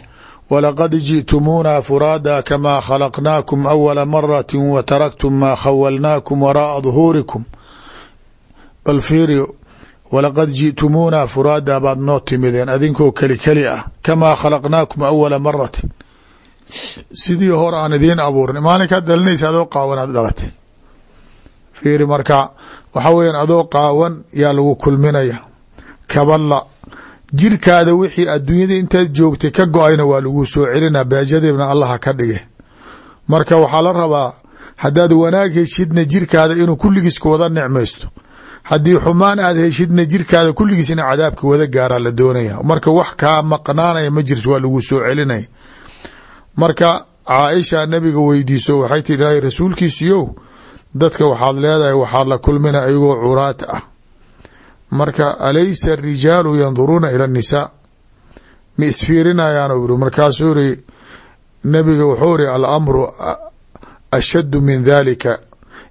A: walaqad ji'tumuuna furaada kamaa khalaqnaakum awala marati wa taraktum maa khawalnaakum waraaa duhuurikum. Bal fiiri walaqad ji'tumuuna furaada baad noo timideen adinkoo keli keli ah kamaa khalaqnaakum awala maratin sidii hore aan idiin abuurna maalinkaad dhalinaysa adoo qaawan aad dhalatay fiiri marka waxaa weeyaan adoo qaawan yaa lagu kulminaya. Kaballa jirkaada wixii adduunyada intaad joogtay ka go'ayna waa lagu soo celina beejadiibna allaha ka dhige marka waxaa la rabaa haddaad wanaag heshidna jirkaada inuu kulligiis ku wada nicmaysto. Haddii xumaan aad heshidna jirkaada kulligiis in cadaabka wada gaaraa la doonaya. Marka wax kaa maqnaanaya ma jirto waa lagu soo celinaya marka caaisha nabiga weydiiso waxay tii ilaahay rasuulkiisiyow dadka waxaad leedahay waxaad la kulmina ayagoo curaat ah. Marka alaysa arijaalu yanduruuna ila annisaa ma isfiirinayaan iri markaasuu iri nabiga wuxuu iri alamru ashaddu min dalika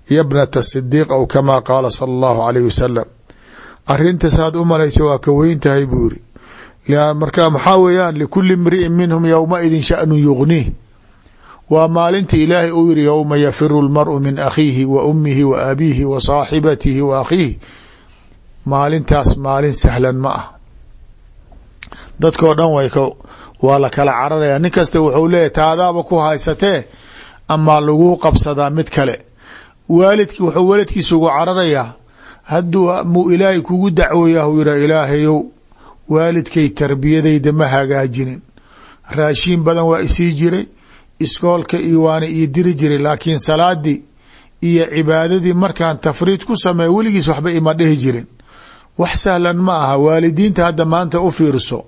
A: yabnata sidiiq aw kama qaala sala allahu alayh wasalam arintasaad u malaysa waa ka weyn tahay buu iri marka maxaa weeyaan likuli imri'in minhum yowmaidin sha'nu yugniih waa maalinta ilaahay uu yiri yowma yafiru lmaru min akhiihi wa ummihi wa abiihi wa saaxibatihi wa akhiihi maalintaas maalin sahlan ma ah dadkoo dhan way waa la kala cararaya nin kasta wuxuu leeyahy taadaaba ku haysatee amaa laguu qabsadaa mid kale waalidki wuxuu waalidkiisa ugu cararayaa hadduu muu ilaahay kugu dacwooyah u ilaahayow waalidkay tarbiyadayda ma hagaajinin. Raashiin badan waa isii jiray iskoolka iyo waana ii diri jiray laakiin salaadii iyo cibaadadii markaan tafriid ku sameeya weligiis waxba ima dhihi jirin. Wax sahlan ma aha waalidiinta hadda maanta u fiirso.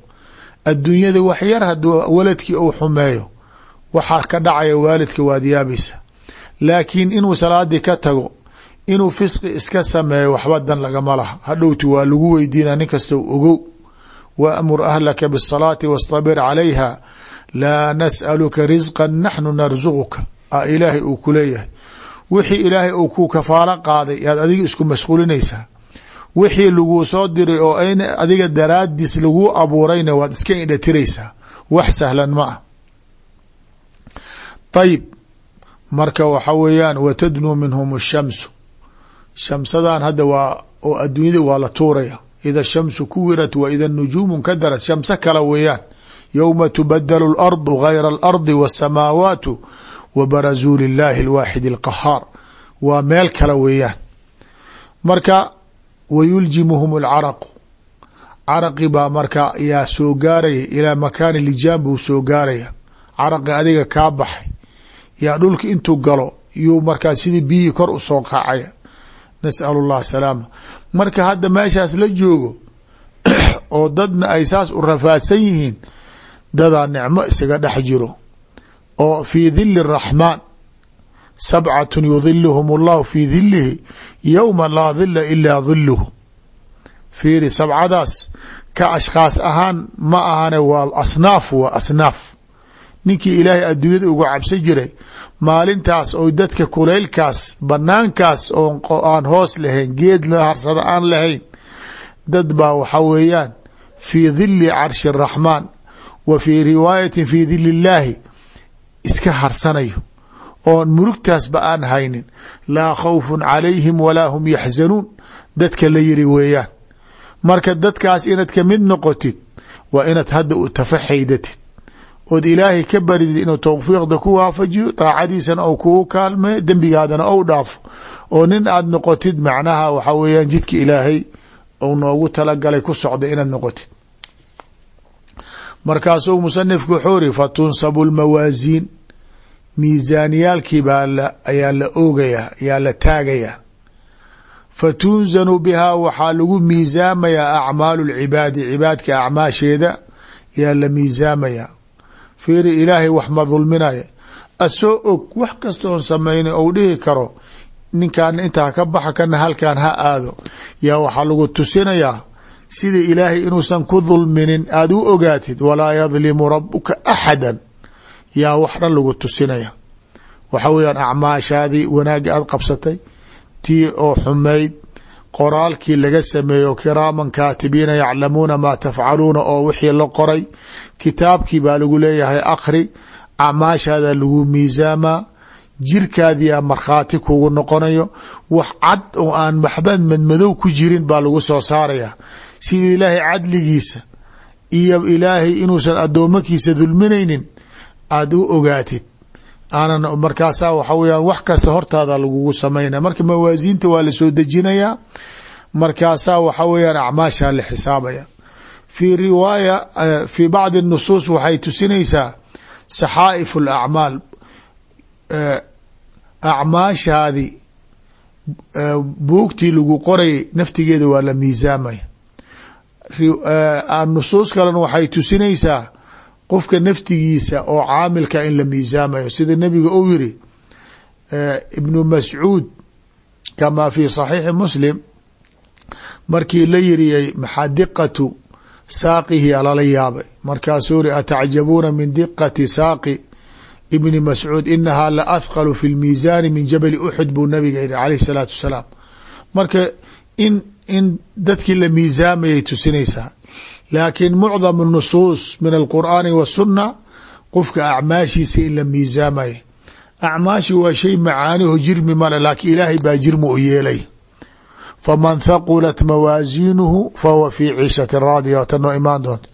A: Adduunyada wax yar haduu waladkii uu xumeeyo waxaa ka dhacaya waalidka waad yaabaysa laakiin inuu salaadii ka tago inuu fisqi iska sameeyo waxba dan lagama laha. Hadhowti waa lagu weydiina nin kasta ogow wamur ahlaka bsalaati wastabir calayha laa nas'aluka risqa naxnu narzuquka a ilaahay uu ku leeyahay. wixii ilaahay uu ku kafaalo qaaday. yaad adiga isku mashquulinaysaa wixii laguu soo diray oo ayna adiga daraadiis laguu abuurayna waad iska indhatiraysaa wax sahlan ma ah ayib marka waxa weeyaan watadnuu minhum shamsu shamsadaan hadda waa oo adduunyada waa la tuuraya ida shamsu kuwirat wa ida nujuumu kadarad shamso kale weeyaan yowma tubadalu alardu gayra alardi wasamaawaatu wa barazuu lilaahi alwaaxid alqahaar waa meel kale weeyaan marka wayuljimuhum alcaraqu caraqi baa marka yaa soo gaaraya ilaa makaani lijaan buu soo gaaraya caraqi adiga kaa baxay yaa dhulka intuu galo yuu markaa sidii biyihii kor u soo qaacaya nasalu llah salaama marka hadda meeshaas la joogo oo dadna ay saas u rafaadsan yihiin dadaa nicmo isaga dhex jiro oo fii dili الraxmaan sabcat yudiluhum اllahu fii dilihi yowma laa dila ilaa diluhu fiiri sabcadaas ka ashkhaas ahaan ma ahane waa asnaaf waa asnaaf ninkii ilaahay adduunyada uga cabsan jiray maalintaas oo dadka kuleylkaas banaankaas oo aan hoos lahayn geed la harsada aan lahayn dad baa waxa weeyaan fii dili carshi الraxmaan wa fii riwaayati fii dili illaahi iska harsanayo. Oon murugtaasba aan haynin. Laa khawfun calayhim walaa hum yaxzanuun. Dadka la yiri weeyaan. Marka dadkaas inaad ka mid noqotid waa inaad hadda u tafaxaydatid ood ilaahay ka baridid inuu towfiiqda ku waafajiyo daacadiisana ou kugu kaalmeyo dembigaadana ou dhaafo. Oo nin aad noqotid macnaha waxa weeyaan jidka ilaahay ou noogu talagalay ku socda inaad noqotid. Markaasuu musanifku wuxuu iri fatunsabu lmawaasiin miisaaniyaalkii baa ayaa la oogayaa ayaa la taagayaa fatunzanu bihaa waxaa lagu miisaamayaa acmaalu lcibaadi cibaadka acmaasheeda yaa la miisaamayaa fiiri ilaahay wax ma dulminaya asoo og wax kastoon samayna ou dhihi karo ninkan intaa ka baxa kana halkan ha aado. Yaa waxaa lagu tusinayaa sida ilaahay inuusan ku dulminin aada u ogaatid walaa yadlimu rabuka axada yaa wax dhan lagu tusinaya. Waxa weeyaan acmaashaadii wanaagga aada qabsatay tii oo xumayd qoraalkii laga sameeyo kiraaman kaatibiina yaclamuuna maa tafcaluuna oo wixii la qoray kitaabkii baa lagu leeyahay akhri acmaashaada lagu miisaamaa jirkaadiia markhaati kugu noqonayo wax cad oo aan waxba madmadow ku jirin baa lagu soo saaraya. Sida ilaahay cadligiisa iyo ilaahay inuusan addoomakiisa dulminaynin aada u ogaatid aanan markaasaa waxa weyaan wax kasta hortaada lagugu samaynaya marka mawaasiinta waa la soo dejinayaa markaasaa waxa weyaan acmaashaa la xisaabaya. Fi riwaaya fi bacdi nusuus waxay tusinaysaa saxaa'if alacmaal acmaashaadi buugtii lagu qorayay naftigeeda waa la miisaamaya. Nusuus kalena waxay tusinaysaa qofka naftigiisa oo caamilka in la miisaamayo. Sida nebiga uu yiri ibnu mascuud kama fi saxiixi muslim markii la yiriyay maxaa diqatu saaqihi alala yaabay. Markaasuu ri atacjabuuna min diqati saaqi? Ibni mascuud inahaa la athqalu fi lmiisaani min jabali uxud buu nabiga yihi alayh salaatu wasalaam. Marka in in dadkii la miisaamayay tusinaysaa laakiin mucdam nusuus min alqur'aani wasunna qofka acmaashiisa in la miisaamayo acmaashi waa shay macaaniho jirmi male laakiin ilaahay baa jirmi u yeelay. Faman thaqulat mawaasiinuhu fahuwa fi ciishati raadiya wata noo imaan doonta.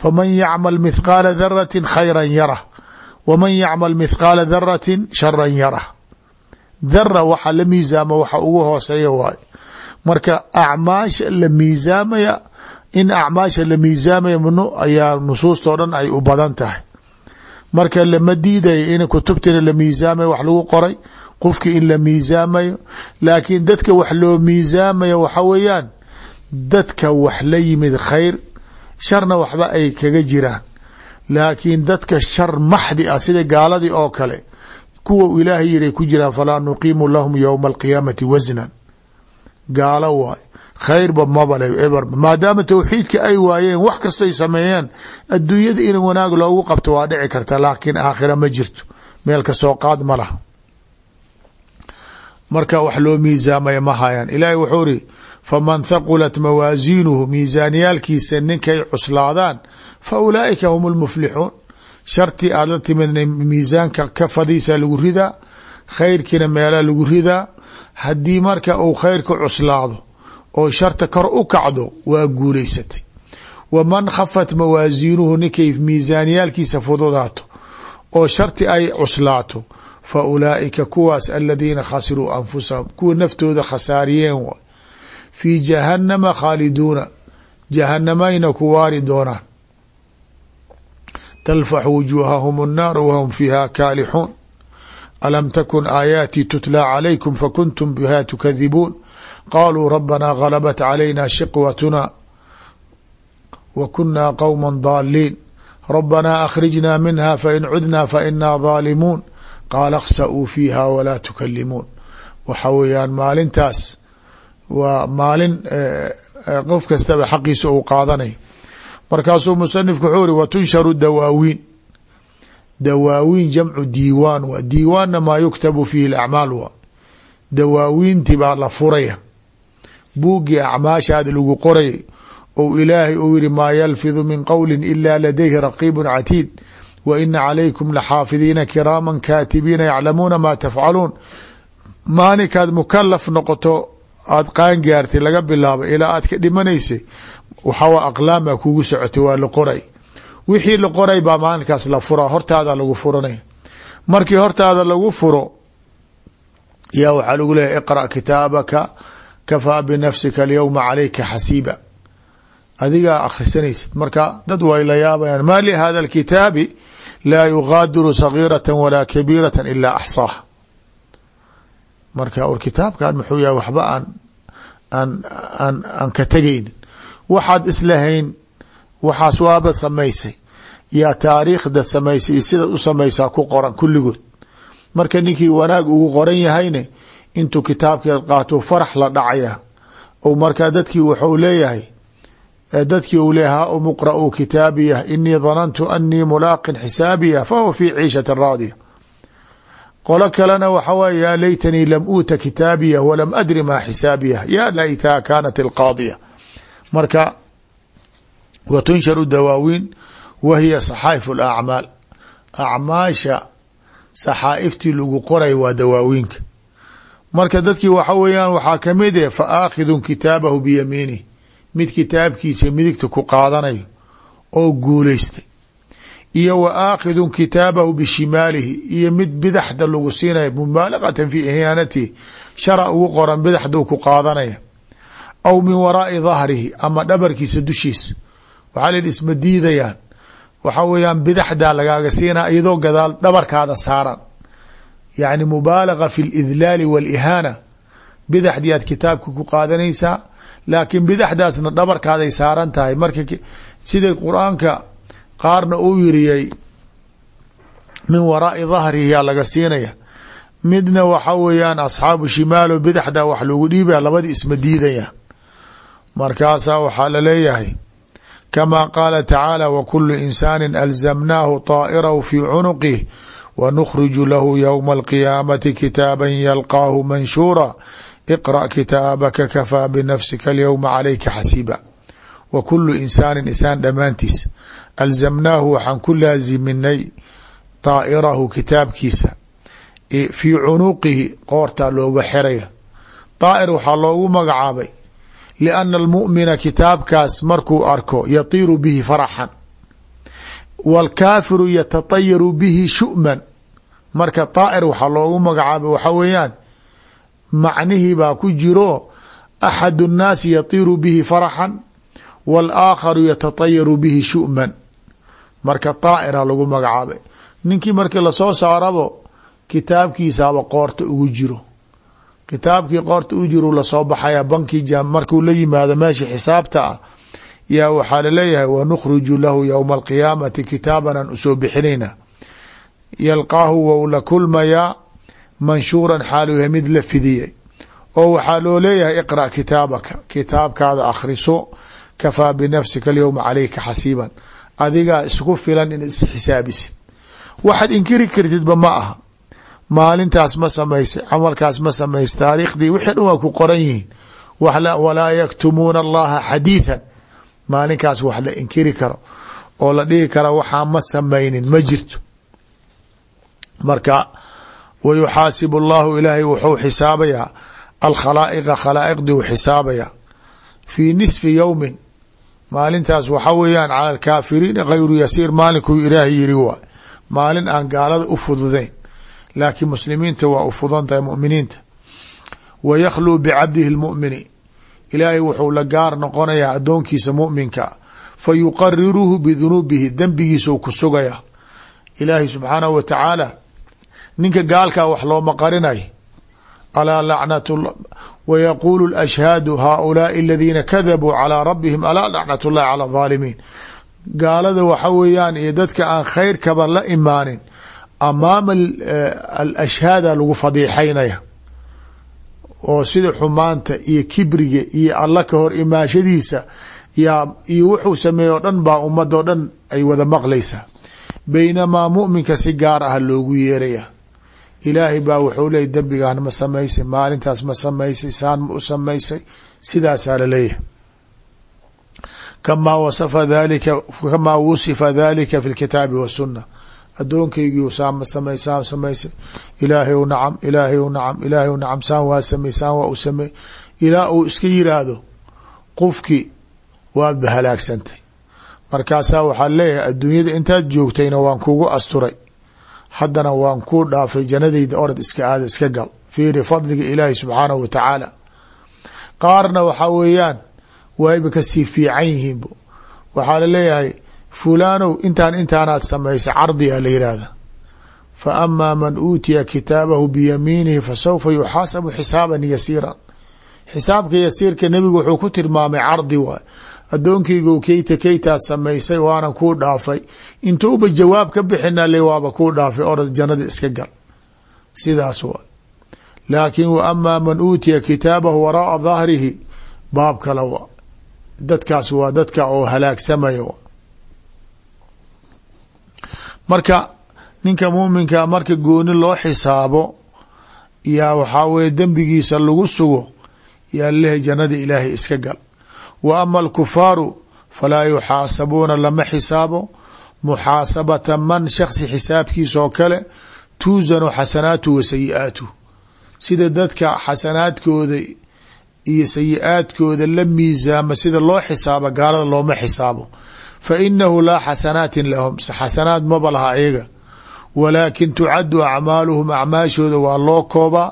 A: Faman yacmal mithqaala darati khayra yarah. Waman yacmal mithqaala darati shara yarah. Dara waxa la miisaama waxa ugu hooseeya waayo marka acmaasha la miisaamaya in acmaasha la miisaamaya ayaa nusuustao dhan ay u badan tahay. Marka lama diidayo in kutubtina la miisaamayo wax lagu qoray qofki in la miisaamayo laakiin dadka wax loo miisaamayo waxa weeyaan dadka wax la yimid khayr sharna waxba ay kaga jiraan. Laakiin dadka shar maxdi ah sida gaaladii oo kale kuwa ilaahay yiray ku jiraan falaa nuqiimu lahum yowma alqiyaamati wasnan gaalo waay khayrba mabale eber. Maadaama towxiidka ay waayeen wax kastoy sameeyeen adduunyada in wanaag loogu qabto waa dhici karta laakiin aakhira ma jirto. Meel ka soo qaad ma marka wax loo miisaamaya ma hayaan. Ilaahay wuxuu iri faman thaqulat mawaasiinuhu miisaaniyaalkiisa ninkay cuslaadaan fa ulaa'ika hum lmuflixuun shartii aad la timidna miisaanka ka fadiisa lagu ridaa khayrkiina meela lagu ridaa. Haddii marka uu khayrka cuslaado oo sharta kor u kacdo waa guulaysatay. Waman khafat mawaasiinuhu ninkay miisaaniyaalkiisa fududaato oo sharti ay cuslaato fa ulaaika kuwaas aladiina khasiruu anfusahum kuwa naftooda khasaariyeen wa fii jahanama khaaliduuna jahanamayna ku waari doonaan. Talfax wujuuhahum الnaar wahum fiiha kaalixuun. Alam takun aayaati تتلى calaykum fakuntum biha tukadibuun qaluu rabanaa galabat calayna shiqwatuna wa kunaa qowma daaliin rabanaa akhrijna minha fain cudna fainaa daalimuun qaala اkhsa'uu fiiha walaa tukalimuun waxa weeyaan maalintaas waa maalin qof kastaba xaqiisa uu qaadanay markaasuu musanifku wuxuu iri wa tunsharu dawaawiin dawaawiin jamcu diiwaan wa diiwaanna maa yuktabu fiihi lacmaal wa dawaawiinti baa la furaya buuggii acmaashaada lagu qorayay ou ilaahay uu yihi maa yalfidu min qowli ila ladayhi raqiibu catiid wa ina calaykum laxaafidiina kiraama kaatibiina yaclamuuna maa tafcaluun. Maalinkaad mukalaf noqoto aada qaangaartay laga bilaabo ilaa aad ka dhimanaysay waxawa aqlaam baa kugu socotay waa la qoray. Wixii la qoray baa maalinkaas la furaa hortaada lagu furanaya markii hortaada lagu furo yaa waxaa lagu leeyahy iqra' kitaabaka kafaa binafsika alyowma calayka xasiiba. Adigaa akhrisanaysid. Marka dad way la yaabayaan maa li hada alkitaabi laa yugaadiru sagiirata walaa kabiirata ilaa axsaaha. Marka or kitaabkan muxuu yahay waxba aan aan aan aan ka tegaynin waxaad islahayn waxaas waaba samaysay. Yaa taariikhda samaysay iyo u samaysaa ku qoran kulligood. Marka ninkii wanaag ugu qoran yahayne intuu kitaabkeed qaato farax la dhacaya ou markaa dadkii wuxuu leeyahay dadkii uu leeyahay ha muqra'uu kitaabiyah inii danantu anii mulaaqin xisaabiya fahuwa fi ciishati raadiya. Qolo kalena waxa waye yaa laytanii lam uuta kitaabiya walam adri maa xisaabiya ya laytaha kaanat alqaadiya. Marka wa tunsharu dawaawiin wa hiya saxaa'if alacmaal acmaasha saxaa'iftii lagu qoray waa dawaawiinka marka dadkii waxa weeyaan waxaa ka mid eh fa aakhidun kitaabahu biyamiinih mid kitaabkiisa midigta ku qaadanayo oo guulaystay. Iyo wa aakhidun kitaabahu bishimaalihi. Iyo mid bidaxda lagu siinaya mubaalagatan fi ihyaanatihi shara ugu qoran bidaxduu ku qaadanaya aw min waraai dahrihi ama dhabarkiisa dushiisa. Waxaa la yidhi isma diidayaan. Waxa weeyaan bidaxdaa lagaaga siinaa iyadoo gadaal dhabarkaada saaran yacni mubaalaga fi lidlaali walihaana. Bidaxdii aad kitaabka ku qaadanaysaa laakiin bidaxdaasna dhabarkaaday saaran tahay. Marka siday qur'aanka qaarna uu yiriyey min waraai dahrihi yaa laga siinaya. Midna waxa weeyaan asxaabu shimaalo bidaxda wax loogu dhiibaya labadi isma diidaya. Markaasaa waxaa la leeyahay kama qaala tacaala wakulu insaani alzamnaahu طaa'irahu fi cunuqih wanukhriju lahu ywma alqiyaamati kitaaba yalqaahu manshuura iqra' kitaabaka kafaa binafsika alyowma calayka xasiiba wa kulu insaanin insaan dhammaantiis alzamnaahu waxaan ku laaziminay daa'irahu kitaabkiisa fii cunuqihi qoortaa looga xeraya daa'ir waxaa loogu magacaabay lianna almu'mina kitaabkaas markuu arko yatiiru bihi faraxan waalkaafiru yatatayaru bihi shu'man marka daa'ir waxaa loogu magacaabay waxaa weeyaan macnihii baa ku jiro axadu nnaasi yatiiru bihi faraxan wاlaakharu yatatayaru bihi shu'man marka daa'ira lagu magacaabay ninkii markii la soo saarabo kitaabkiisaaba qoorta ugu jiro kitaabkii qoorta ugu jiro la soo baxaya bankii markuu la yimaado meesha xisaabta ah yaa waxaa la leeyahay wanukhriju lahu yowma alqiyaamati kitaabanaan u soo bixinayna. Yalqaahu wou la kulmayaa manshuuran xaalu yahay mid la fidiyey oo waxaa loo leeyahay iqra' kitaabaka kitaabkaada akhriso kafaa binafsika alyowma calayka xasiiban. Adigaa isku filan in is xisaabisid. Waxaad inkiri kartidba ma aha. Maalintaas ma samaysay camalkaas ma samaysay taariikhdii wixii dhan waa ku qoran yihiin. Walaa yaktumuuna allaha xadiidan maalinkaas wax la inkiri karo oo la dhihi kara waxaa ma samaynin ma jirto. Marka wayuxaasibu allahu ilaahay wuxuu xisaabayaa alkhalaa'iqa khalaa'iqdii u xisaabayaa. Fii nisfi yowmin maalintaas waxa weeyaan cala alkaafiriina gayru yasiir maalinkuu ilaahay yiri waay maalin aan gaalada u fududayn laakiin muslimiinta waa u fudan tahay muminiinta. Wa yakhluu bicabdihi lmumini ilaahay wuxuu la gaar noqonayaa addoonkiisa muminka. Fa yuqariruhu bidunuubihi dembigiisau ku sugaya. Ilaahay subxaanahu wa tacaala ninka gaalkaa wax looma qarinay alaa lacnat wayaquulu lashhaadu haaulaai aladiina kadabuu calaa rabbihim alaa lacnat llahi cala alظaalimiin gaalada waxa weeyaan iyo dadka aan khayrkaba la imaanin amaama alashhaada lagu fadiixaynaya oo sida xumaanta iyo kibriga iyo alla ka hor imaashadiisa yaa iyo wuxuu sameeye o dhan baa ummadoo dhan ay wada maqlaysaa. Baynamaa muminka si gaar ah loogu yeeraya ilaahay baa wuxuu leeyay dembigaan ma samaysay maalintaas ma samaysay saan ma u samaysay sidaasaa la leeyahay kamaa wasafa dalika kamaa wusifa dalika fi lkitaabi wasunna addoonkaygiiu saan ma samay saan samaysay ilaahay u nacam ilaahay u nacam ilaahay u nacam. Saan waa samey saan waa u samey ilaa uu iska yiraahdo qofkii waadba halaagsantay. Markaasaa waxaa leeyahay adduunyada intaad joogtayna waan kugu asturay. Haddana waan kuu dhaafay jannadayda orod iska aada iska gal. Fiiri fadliga ilaahi subxaanahu wa tacaala. Qaarna waxaa weeyaan wayba ka sii fiican yihiinbo waxaa la leeyahay fulaanow intaan intaanaad samaysay cardiyaa la yihahda fa amaa man uutiya kitaabahu biyamiinihi fa sawfa yuxaasabu xisaaban yasiiran. Xisaabka yasiirka nebigu wuxuu ku tilmaamay cardi waay. Addoonkeygu keyta keytaad samaysay waanan kuu dhaafay. Intuuba jawaab ka bixina le waaba kuu dhaafay orod jannada iska gal. Sidaas waay. Laakiin wa amaa man uutiya kitaabahu waraaa dahrihi baab kale wa dadkaas waa dadka oo halaagsamaya marka ninka muuminka marka gooni loo xisaabo yaa waxaa weye dembigiisa lagu sugo yaa lehay jannada ilaahay iska gal. Wa ama alkufaaru falaa yuxaasabuuna lama xisaabo. Muxaasabata man shaksi xisaabkiisa oo kale tuusanu xasanaatu wa sayi-aatuh sida dadka xasanaadkooda iyo sayi-aadkooda la miisaama sida loo xisaabo gaalada looma xisaabo fa inahu laa xasanaatin lahum xasanaad maba laha ayaga walaakin tucadu acmaaluhum acmaashooda waa loo koobaa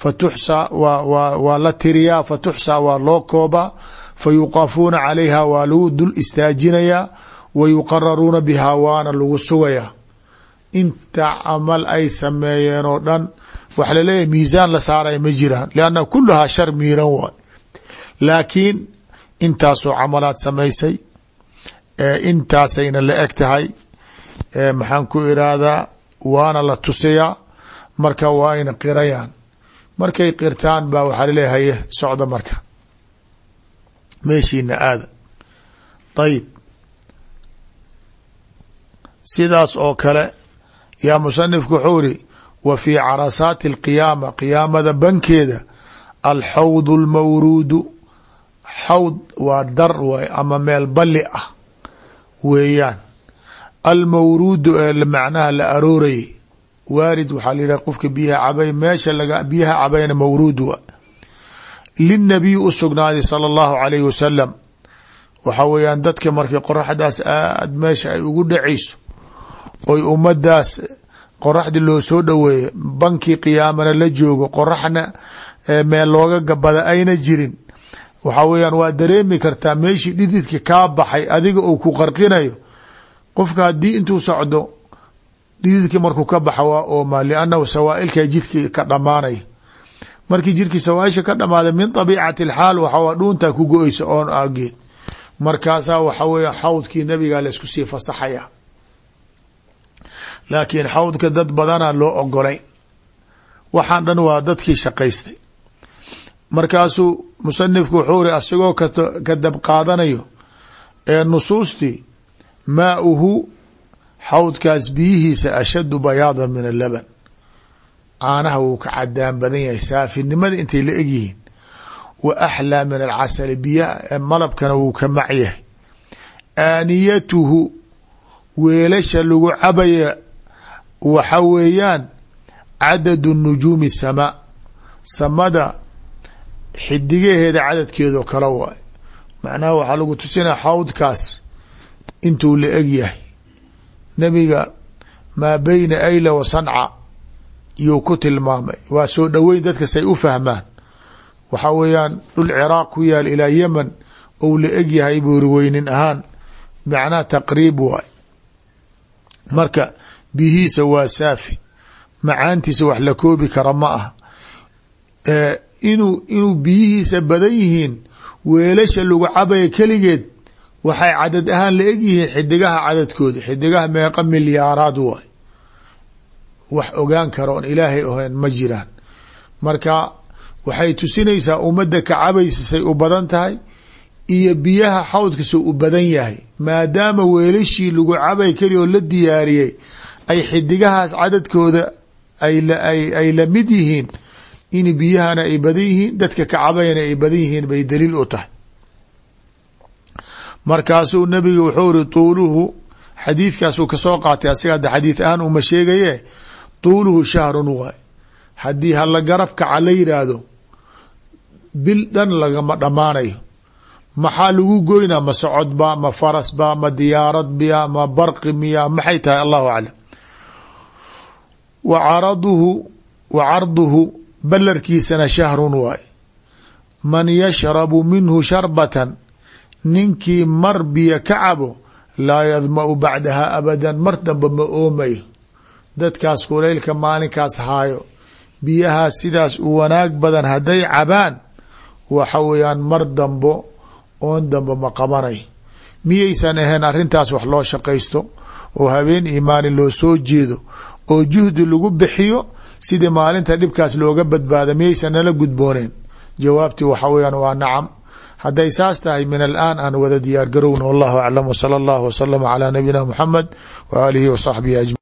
A: fa tuxsaa waa la tiriyaa fa tuxsaa waa loo koobaa fa yuqafuuna calayha waa lagu dul istaajinayaa wa yuqararuuna bihaa waana lagu sugayaa inta camal ay sameeyeen oo dhan waxa laleeyahy miisaan la saaraya ma jiraan lianna kuluhaa shar miiran waay laakiin intaasoo camalaad samaysay intaasayna la eg tahay. Maxaan ku iraahdaa waana la tusayaa marka waa ayna qirayaan. Markay qirtaan baa waxaa laleeya haye socda marka. Meeshiina aada ayib sidaas oo kale yaa musanifku wuxuu iri wa fii carasaati alqiyaama qiyaamada bankeeda alxawd almawruudu. Xawd waa dar waay ama meel balli ah weeyaan. Almawruudu ee macnaha la aroorayay waarid waxaa la yidhah qofka biyaha cabay meesha laga biyaha cabayna mawruud wa linabiyi u sugnaaday sala allahu alayhi wasalam waxaa weeyaan dadka markii qoraxdaas aad meesha ay ugu dhacayso oy ummadaas qoraxdii loo soo dhoweeyo bankii qiyaamana la joogo qoraxna meel looga gabada ayna jirin waxaa weyaan waa dareemi kartaa meeshii dhididka kaa baxay adiga uu ku qarqinayo. Qofka haddii intuu socdo dhididkii markuu ka baxa waa oomaa liannahu sawaailka jidkii ka dhamaanaya markii jirkii sawaaisha ka dhamaada min abiicati alxaal waxaa dhuuntaa ku go-eysa oon aageed markaasaa waxa weya xawdkii nabiga laysku sii fasaxaya. Laakiin xawdka dad badana loo ogolay. Waxaan dhan waa dadkii shaqaystay markaasuu musanifku wuxuu ri asagoo ka dab qaadanayo ee nusuustii maauhu xawdkaas biyihiisa ashaddu bayaadan min alaban caanaha wuu ka cadaan badan yahay saafinimada intay la egyihiin wa axlaa min alcasali biyaha malabkana wuu ka mac yahay. Aaniyatuhu weelasha lagu cabaya waxa weeyaan cadadu nujuumi samaa samada xidigaheeda cadadkeedoo kale waay macnaha waxaa lagu tusinaya xawdkaas intuu la eg yahay. Nebiga maa beyna ayla wa sanca yuu ku tilmaamay. Waa soo dhoweyn dadka say u fahmaan. Waxaa weeyaan dhul ciraaq ku yaal ilaa yemen ou la eg yahay buuri weynin ahaan. Macnaha taqriib waay marka bihiisa waa saafi. Macaantiisa wax la koobi kara ma ah inuu inuu biyihiisa badan yihiin weelasha lagu cabaya keligeed waxay cadad ahaan la eg yihiin xidigaha cadadkooda xidigaha meeqa milyaaraad waay. Wax ogaan kara oon ilaahay ohayn ma jiraan. Marka waxay tusinaysaa ummadda ka cabaysa say u badan tahay iyo biyaha xawdkasoo u badan yahay. Maadaama weelashii lagu cabay keli oo la diyaariyey ay xidigahaas cadadkooda ay la mid yihiin in biyahana ay badan yihiin dadka ka cabayana ay badan yihiin bay daliil u tahay. Markaasuu nabiga wuxuu iri tuuluhu xadiidkaasuu ka soo qaatay asiga hadda xadiid ahaan uma sheegaye tuuluhu shahrun waay haddii hala garab kaca la yidhaahdo bil dhan lagama dhammaanayo. Maxaa lagu goynaa? Ma socod ba ma faras ba ma diyaarad miya ma barqi miya maxay tahay? Allahu aclam. Wa caraduhu wa carduhu ballarkiisana shahrun waay. Man yashrabu minhu sharbatan ninkii mar biyo ka cabo laa yadmau bacdaha abadan mar damba ma oomayo. Dadkaas kulaylka maalinkaas haayo biyahaas sidaas u wanaag badan hadday cabaan waxa weeyaan mar dambo oon dambe ma qabanayo miyaysan ahayn arrintaas wax loo shaqaysto oo habeen iyo loo soo jeedo oo juhdi lagu bixiyo sidii maalinta dhibkaas looga badbaada miyaysan nala gudbooneen jawaabtii waxa weyaan waa nacam. Hadday saas tahay min alaan aan wada diyaar garowna wallahu aclam wsala allahu wasalama calaa nabiyina muxamed wa aalihi wa saxbihi ajmaciin